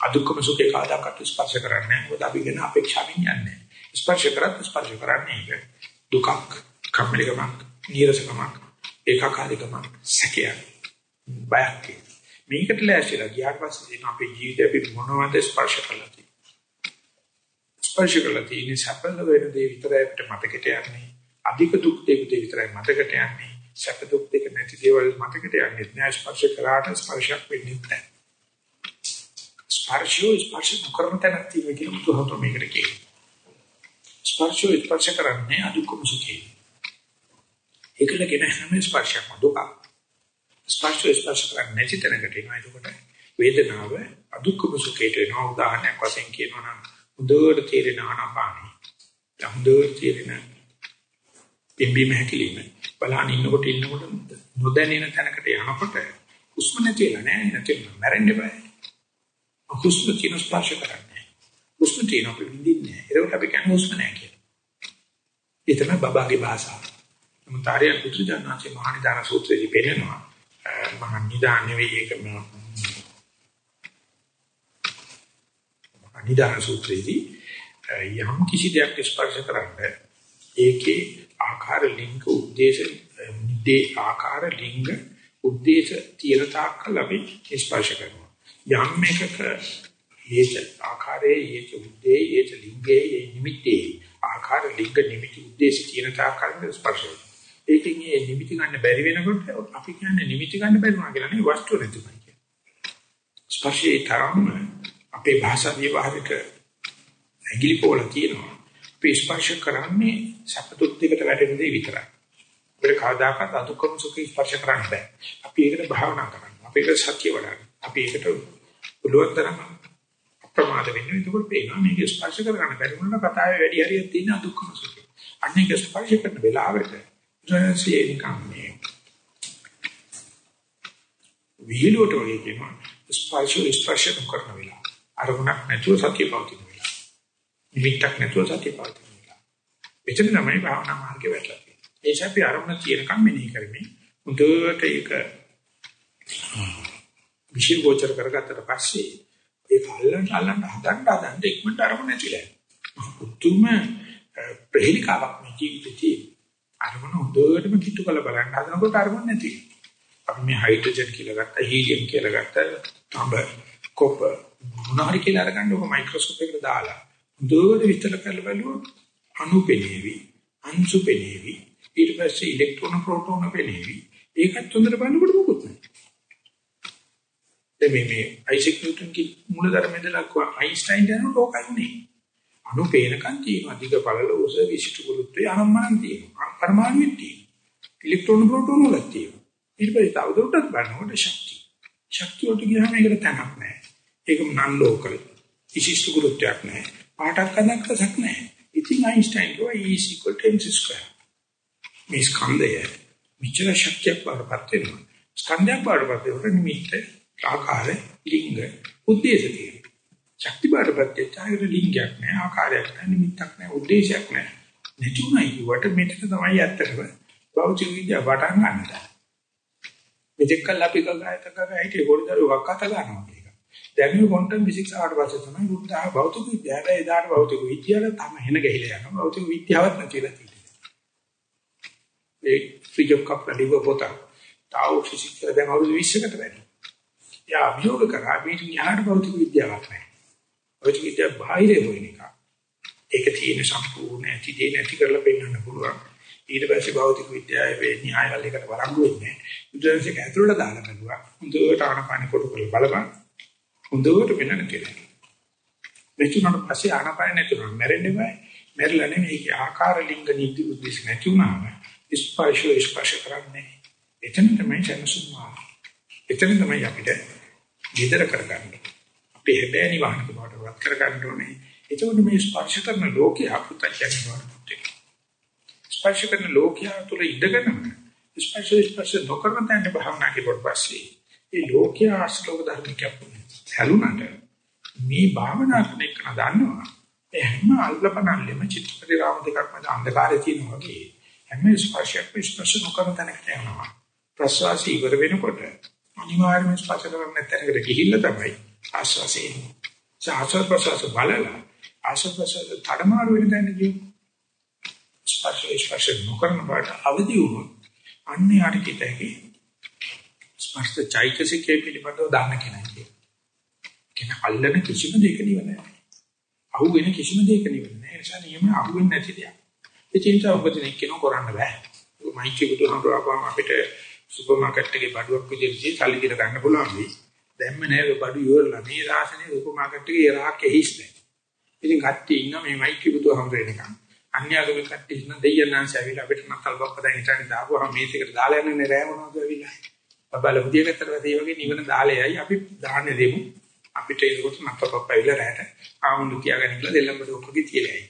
අදුක්කම සුඛේ කාදාකට ස්පර්ශ කරන්නේ මොකද අපි ගැන අපේක්ෂාවෙන් යන්නේ. ස්පර්ශ කරත් ස්පර්ශ කරන්නේ දුකක්, කම්මැලිකමක්, නීරසකමක්, ඒකාකාරීකමක්, සැකයක්, බයක් මේකට ලෑස්තිලා ගියාට පස්සේ එන අපේ ජීවිතේ අපි මොනවද ස්පර්ශ කරලා තියෙන්නේ? ස්පර්ශ කරලා තියෙන්නේ සැපල වෙන දේ විතරයි අපිට මතකෙට යන්නේ. අධික දුක් දෙක විතරයි මතකෙට යන්නේ. සැප දුක් දෙක නැති දේවල් මතකෙට යන්නේ නැහැ. ස්පර්ශ කරාට ස්පර්ශයක් වෙන්නේ නැහැ. ස්පර්ශෝ ස්පර්ශ කරන තැනක් තියෙන කියලා බුදුහමෝ මේකට කියනවා ස්පර්ශෝ ස්පර්ශ කරන්නේ අදුක්කම සුඛේ ඒකලගෙන හැම ස්පර්ශයක්ම දුකක් ස්පර්ශ ස්පර්ශ කරන්නේ නැති තැනකට එනවා. එතකොට වේදනාව අදුක්කම සුඛයට එනවා. උදාහරණයක් වශයෙන් කියනවා නම් හොඳට තේරෙන ආනාපානයි. හොඳට තේරෙන පිම්බීම හැකිලිම බලහන් ඉන්නකොට ඉන්නකොට නොදැනෙන තැනකට යනකොට හුස්ම නැතිලා නෑ නැතිව මැරෙන්න බෑ. හුස්ම කියන ස්පර්ශ කරන්නේ. හුස්ම තියෙන අපි විඳින්නේ නෑ. ඒකට අපි කියන්නේ හුස්ම නෑ කියලා. ඒ තමයි බබාගේ භාෂාව. නමුත් ආර්ය පුත්‍රජානනාචේ මහානිදාන සූත්‍රයේදී පෙන්නනවා මහා නිදාන නෙවෙයි ඒක මහා නිදාන සූත්‍රයේදී යම් කිසි දෙයක් ස්පර්ශ කරන්නේ ඒකේ ආකාර ලිංග උද්දේශ නිදේ ආකාර ලිංග උද්දේශ තියෙන තාක්කල් අපි ස්පර්ශ කරනවා යම් එකක ඒච ආකාරයේ ඒච උද්දේ ඒච ලිංගේ ඒ නිමිත්තේ ආකාර ලිංග නිමිති උද්දේශ තියෙන තාක්කල් ස්පර්ශ කරනවා ඒකෙන් ඒ නිමිති ගන්න බැරි වෙනකොට අපි කියන්නේ නිමිති ගන්න බැරි වුණා කියලා නේ වස්තු නැතුමයි කියන්නේ. ස්පර්ශයේ තරම් අපේ භාෂා විවහාරක ඇගිලි පොළ තියෙනවා. අපි ස්පර්ශ කරන්නේ සපතුත් දෙකට වැටෙන දේ විතරයි. අපිට කවදාකවත් අදුක්කම සුඛ ස්පර්ශ කරන්න බෑ. අපි ඒකට භාවනා කරන්න. අපිට සත්‍ය වඩන්න. අපි ඒකට පුළුවන් තරම් අප්‍රමාද වෙන්න. ඒකෝට පේනවා මේක ස්පර්ශ කරගන්න බැරි වුණා කතාවේ වැඩි හරියක් තියෙන අදුක්කම සුඛ. අන්නේක ස්පර්ශ කරන වෙලාවට ඊටසේ නිකම් මේ විහිළුවට වගේ කියනවා ස්පර්ශ ස්පර්ශ කරන වෙලාව අරමුණක් නැතුව සතිය පවතින වෙලාව නිමිත්තක් නැතුව සතිය පවතින වෙලාව එතන තමයි භාවනා මාර්ගේ වැටලා තියෙන්නේ ඒ නිසා අපි අරමුණ තියෙනකම් මෙනෙහි කරමින් මුදවට ඒක විශේෂ ගෝචර කරගත්තට පස්සේ ඒක අල්ලන්න අල්ලන්න හදන්න හදන්න ඉක්මනට අරමුණ නැතිලා උතුම් ප්‍රහේලිකාවක් මේ ජීවිතේ අරමුණ හොඳටම කිට්ටු කරලා බලන්න හදනකොට අරමුණ නැති. අපි මේ හයිඩ්‍රජන් කියලා ගත්තා හීලියම් කියලා ගත්තා තඹ කොප මොනවාරි කියලා අරගන්න ඔක මයික්‍රොස්කෝප් එකට දාලා හොඳට විස්තර කරලා බලුවොත් අණු පෙනේවි අංශු පෙනේවි ඊට පස්සේ ඉලෙක්ට්‍රෝන ප්‍රෝටෝන පෙනේවි. ඒකත් හොඳට බලනකොට මොකුත් නැහැ. මේ මේ අයිසෙක් නිව්ටන් කි මූලධර්මයෙන් දක්වා අයින්ස්ටයින් යනකොට ඕකයි නේ අණු පේනකන් තියෙනවා. අධික පළල උස විශිෂ්ට ගුරුත්වය අනම්මනම් තියෙනවා. පරමාණුෙත් තියෙනවා. ඉලෙක්ට්‍රෝන ප්‍රෝටෝන වල තියෙනවා. ඊට පස්සේ තවදුරටත් බලනකොට ශක්තිය. ශක්තිය වලට ගියාම ඒකට තැනක් නැහැ. ඒක නන් ලෝකල්. විශිෂ්ට ගුරුත්වයක් නැහැ. පාටක් හදක් රසක් නැහැ. ඉතින් අයින්ස්ටයින් කිව්වා E mc2. මේ ස්කන්ධය විචර ශක්තියක් වඩපත් වෙනවා. ස්කන්ධයක් වඩපත් වෙනකොට නිමිත්ත ආකාර ලිංග උද්දේශ තියෙනවා. ශක්ති බාරපත්‍ය චායර ලිංගයක් නෑ ආකාරයක් නෑ නිමිත්තක් නෑ උද්දේශයක් නෑ නැතුණයි කිව්වට මෙතන තමයි ඇත්තටම භෞතික විද්‍යාව පටන් ගන්නද මෙතෙක් කල් අපි කගායත කගා හිටියේ පොඩිදරුවක් අත ගන්නවා මේක. දැන් මේ ක්වොන්ටම් ෆිසික්ස් ආවට පස්සේ තමයි බුද්ධා භෞතික විද්‍යාව එදාට භෞතික විද්‍යාව තම හෙන ගහිලා යනවා. භෞතික විද්‍යාවත් නැතිලා තියෙනවා. ඒ ෆ්‍රිජොක් කප්ලා ලිව පොත. තාව ෆිසික්ස් දැන් අවුරුදු 20කට වැඩි. යා අභියෝග කරා මේ ඥාන භෞතික විද්‍යාවක් නැහැ. භෞතික විද්‍යාව බාහිර වෙන එක. ඒක තියෙන සම්පූර්ණ ඇති දේ නැති කරලා පෙන්වන්න පුළුවන්. ඊට පස්සේ භෞතික විද්‍යාවේ මේ න්‍යායවල එකට වරංගු වෙන්නේ. බුදුරජාණන්සේ ඇතුළට දාලා බලුවා. හොඳට ආනපාන කොට කරලා බලපන්. හොඳට වෙනන කියලා. මෙතුණට පස්සේ ආනපාන නැතුණා. මැරෙන්නේ බෑ. මැරිලා නෙමෙයි ඒක ආකාර ලිංග නීති උද්දේශ නැති වුණාම ස්පර්ශ ස්පර්ශ කරන්නේ. එතන තමයි ජනසුමා. එතන තමයි අපිට විතර කරගන්න. අපේ හැබෑ නිවහනක බවට වත් කරගන්න ඕනේ. එතකොට මේ ස්පර්ශ කරන ලෝකයේ අපුතච්චයන් වුණා. ස්පර්ශ කරන ලෝකයා තුළ ඉඳගෙන ස්පර්ශ ස්පර්ශ නොකරන තැනට භාවනා කිව්වට පස්සේ ඒ ලෝකයා අශ්ලෝක ධර්මික හැලුණාට මේ භාවනා කරන එක දන්නවා ඒ හැම අල්ලපනල්ලෙම චිත්තපටි රාම දෙකක් මැද අන්ධකාරය තියෙනවා වගේ හැම ස්පර්ශයක් ස්පර්ශ නොකරන තැනකට යනවා ප්‍රසවාසී ඉවර වෙනකොට අනිවාර්යයෙන්ම ස්පර්ශ කරන තැනකට ගිහිල්ලා තමයි ආස්වාසේ ආස්වාද ප්‍රසවාස බලලා ආස්වාද ප්‍රසවාස තඩමාරු වෙන තැනට ගියොත් ස්පර්ශ ස්පර්ශ නොකරන බාට අවදි වුණොත් අන්නේ හරි කිතයි ස්පර්ශ චෛතසිකේ පිළිබඳව දාන කෙනා කියන. කෙන අල්ලන කිසිම දෙයක නිවන නැහැ. අහු වෙන කිසිම දෙයක නිවන නැහැ. ඒ නිසා නියම අහු වෙන්නේ නැති දෙයක්. ඒ චින්තාව උපදින කෙනෙක් කරන්න බෑ. මයිකේ බුදුහාමුදුරුවෝ අපිට සුපර් මාකට් එකේ බඩුවක් විදිහට සල්ලි දීලා ගන්න පුළුවන් වෙයි. දැම්ම නෑ බඩු ඉවරලා මේ රාසනේ සුපර් මාකට් එකේ ඉරාක් එහිස් නෑ. ඉතින් කට්ටිය ඉන්න මේ මයිකේ බුදුහාමුදුරුවෝ එනකන්. අන්‍යගම කට්ටිය ඉන්න දෙයයන්ාන්ස ඇවිල්ලා අපිට නත්තල් බප්ප දැන් හිටන්නේ දාපුවාම මේසෙකට දාලා යන්නේ රෑ මොනවද ඇවිල්ලා. බබල බුදිය ගත්තට පස්සේ වගේ නිවන දාලේයි අපි දාන්නේ දෙමු. අපිට ඒකට නත්තල් බප්ප ඇවිල්ලා රෑට ආමුණු තියාගෙන ඉන්න දෙල්ලම්බඩ ඔක්කොගේ තියලයි.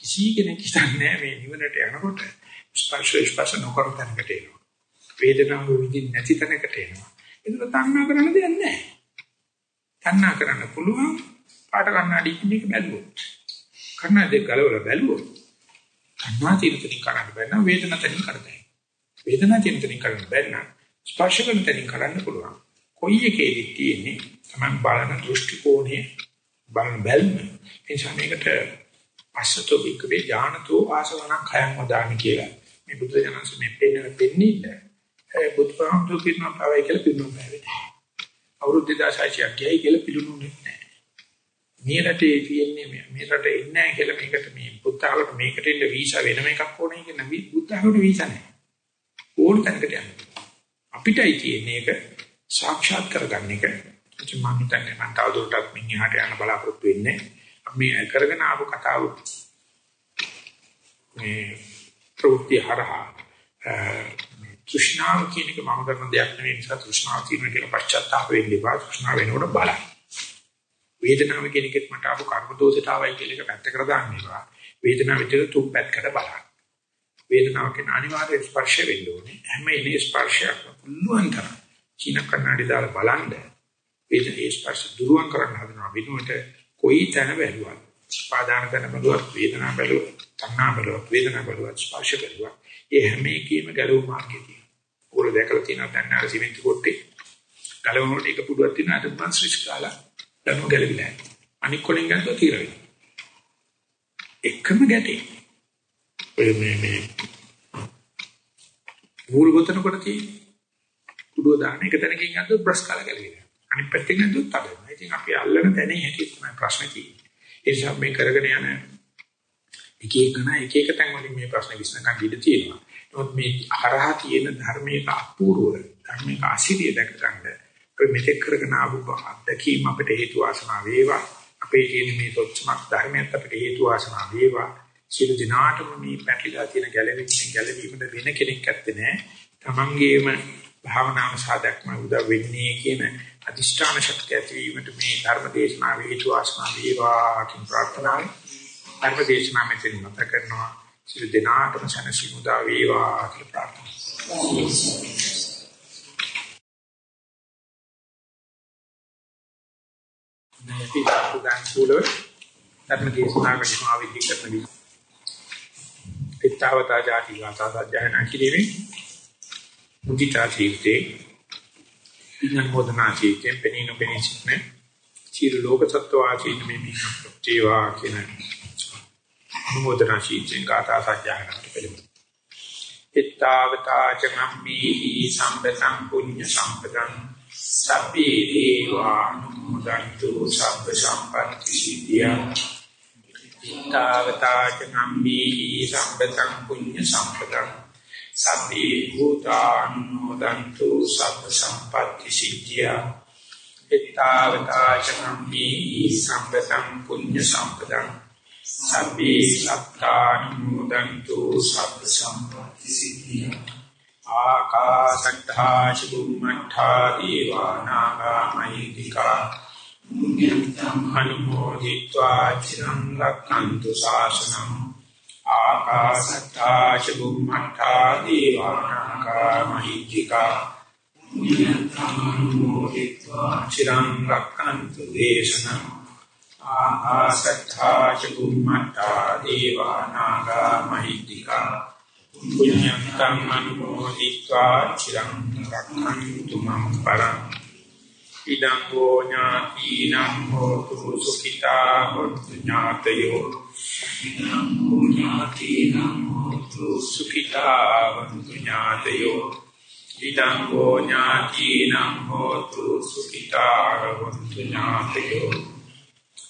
කිසි කෙනෙක් හිතන්නේ මේ නිවනට යනකොට ස්පර්ශ ස්පර්ශ නොකර තැනකට එනවා. වේදනාව විඳින් නැති තැනකට එනවා. ඒක තණ්හා කරන්න දෙයක් නැහැ. තණ්හා කරන්න පුළුවන් පාට කන්නාඩි ඉන්නක බැලුවොත්. කන්නාඩි ගලවලා බැලුවොත් තණ්හා චින්තනින් කරන්න බැන්න වේදනා තනින් කරන්න. වේදනා චින්තනින් කරන්න බැන්න ස්පර්ශ කරන තනින් කරන්න පුළුවන්. කොයි එකේද තියෙන්නේ තමයි බලන දෘෂ්ටි කෝණය බලන බැල්ම. එනිසා මේකට අසතෝ විකවේ ඥානතෝ ආසවණං khයං වදාමි කියලා. මේ බුදු දහමස මේ පෙන්නන පෙන්නීලා ඒ බුදුහාමුදුරු පිරුණා පවයි කියලා පිරුණා බෑ. අවුරුදු 2600ක් ගියයි කියලා පිරුණුනේ නැහැ. මේ රටේ තියෙන්නේ මේ රටේ ඉන්නේ නැහැ කියලා මේකට මේ බුද්ධාගමට මේකට ඉන්න වීසා වෙනම එකක් ඕනේ කියන නවි බුද්ධාගමට වීසා නැහැ. ඕන තැනකට යන්න. අපිටයි තියෙන්නේ ඒක සාක්ෂාත් කරගන්න එක. ඉතින් මම හිතන්නේ මම තවදුරටත් මින් එහාට යන්න බලාපොරොත්තු වෙන්නේ. අපි කරගෙන ආපු කතාව මේ ප්‍රවෘත්ති හරහා තෘෂ්ණාව කියන එක මම කරන දෙයක් නෙවෙයි නිසා තෘෂ්ණාව තියෙන කියලා පශ්චාත්තාප වෙන්න එපා. තෘෂ්ණාව වෙනකොට බලන්න. වේදනාව කියන එකත් මට ආපු කර්ම දෝෂයට ආවයි කියලා එක පැත්තකට දාන්න එපා. වේදනාව විතර තුන් පැත්තකට බලන්න. වේදනාව කියන අනිවාර්ය ස්පර්ශ වෙන්න ඕනේ. හැම එනේ ස්පර්ශයක් පුළුවන් තරම් චීන කන්නඩි දාලා බලන්න. වේදනේ ස්පර්ශ දුරුවන් කරන්න හදනවා වෙනුවට කොයි තැන බැලුවත් පාදාන කරන බැලුවත් වේදනාව බැලුවත් තණ්හා බැලුවත් වේදනාව බැලුවත් ස්පර්ශ බැලුවත් ඒ හැම එකීම ගැලවුම් මාර්ගය තියෙනවා. ඕර දැකලා තියෙනවා දැන් අර සිමෙන්ති කොටේ. ගලවනකොට එක පුඩුවක් තියෙනවා අද මං ස්විච් කාලා දැන් ගැලවිලා. අනික් කොලින් ගත්තොත් తీර වෙනවා. එකම ගැටේ. ඔය මේ මේ වූල් ගොතන කොට තියෙන කුඩුව දාන එක තැනකින් අද්දොත් බ්‍රස් කාලා ගැලවිලා. අනිත් පැත්තෙන් අද්දොත් තදනවා. ඉතින් අපි අල්ලන තැනේ හැටි තමයි ප්‍රශ්නේ තියෙන්නේ. ඒ නිසා මේ කරගෙන යන එක එකන එක එක තැන් වලින් මේ ප්‍රශ්න විසඳගන්න ඉඩ තියෙනවා. නමුත් මේ හරහා තියෙන ධර්මයක අපූර්ව ධර්මයක ආශිර්ය දැක ගන්න අපි මෙතෙක් කරගෙන ආපු අත්දැකීම් අපිට හේතු වාසනා වේවා. අපේ තියෙන මේ සොච්චමක් ධර්මයක් අපිට හේතු වාසනා වේවා. සියලු දිනාටම මේ පැකිලා තියෙන ගැළවීම ගැළවීමද වෙන කෙනෙක් ඇත්තේ නැහැ. Tamangeema භාවනාව සාධක්ම උදා වෙන්නේ කියන අදිෂ්ඨාන ශක්තිය ඇතිවීමට මේ ධර්ම දේශනාව හේතු වාසනා වේවා කියන ප්‍රාර්ථනාවයි. ධර්ම දේශනාව මෙතන නැත කරනවා සියලු දෙනාටම සනසි මුදා වේවා කියලා ප්‍රාර්ථනා. නැති සුදාන් කුලව ධර්ම දේශනාවකට ආවිදි කරන විදිහ. පිටවතා ජාති ගාථා සජ්ජායනා කිරීමේ මුදිතා ජීවිතේ නමෝදනාචීකෙන් පෙනීන පෙනී සිටින චිර ලෝක සත්ව ආචීන මේ මිනිස්සුවා කියන නමෝදනාචීකෙන් ගාථා සත්‍යයකට පිළිගන්න. ittavata camammi sampatang punya sampatang sabbi dewa nudantu sabba sampatti siddhya ittavata camammi sampatang punya sampatang sabbi bhutanudantu sabba sampatti siddhya ittavata camammi sampatang punya sampatang සබ්බේ සත්තානි මුදන්තු සබ්බ සම්පatti සිද්ධිය. ආකාශත්තා චුම්මත්තා දීවානාගාමයිතිකා මුඤ්ඤතං අනුභෝධිत्वा චිරං රක්ඛන්තු ශාසනං. ආකාශත්තා චුම්මත්තා දීවානාගාමයිතිකා මුඤ්ඤතං අනුභෝධිत्वा චිරං රක්ඛන්තු දේශනං. ආකාශත්තා ච බුම්මත්තා දේවා නාග මහිත්‍තිකා පුඤ්ඤන්තං අනුමෝදිत्वा චිරං රක්ඛන්තු මං පරං ඉදං හෝ ඥාතිනම් හෝතු සුඛිතා හොතු ඥාතයෝ ඉදං හෝ ඥාතිනම් හෝතු සුඛිතා හොතු ඥාතයෝ ඉදං හෝ ඥාතිනම් හෝතු සුඛිතා හොතු ඥාතයෝ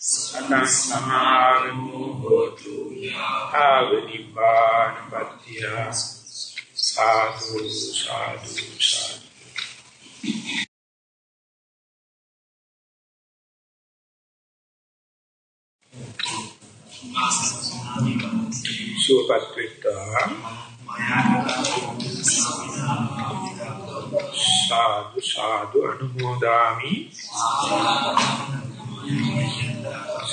සතං සමාගමෝ හෝතු ආවනිපාන පත්‍ය සාදු සාදු. සාදු සුවපත්විතා සාදු සාදු අනුමෝදාමි. සාදු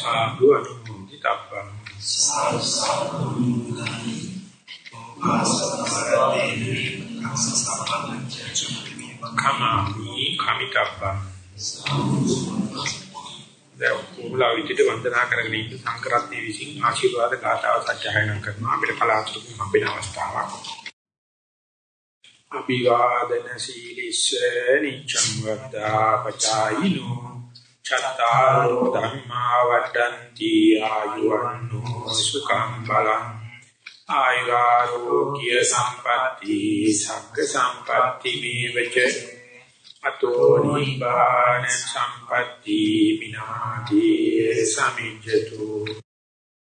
අනුමෝදි තබ්බං සාදු සාදු අනුමෝදි කමාමි කමිතබ්බං දැන් කුමලා විදිහට වන්දනා කරගෙන ඉන්න සංකරත්නයේ විසින් ආශිර්වාද ගාථාව සත්‍යයන කරනවා අපිට කලාතුරකින් හම්බෙන අවස්ථාවක් අභිවාදන සීලිස්ස නිච්ඡං වද්දා පචායිනෝ චත්තාරෝ ධම්මා වඩ්ඩಂತಿ ආයුවන්නෝ සුඛං බලං. ආයුරෝග්‍ය සම්පatti සග්ග සම්පatti මේවච. අතෝ නිබාන සම්පatti විනාති සමිජ්ජතු.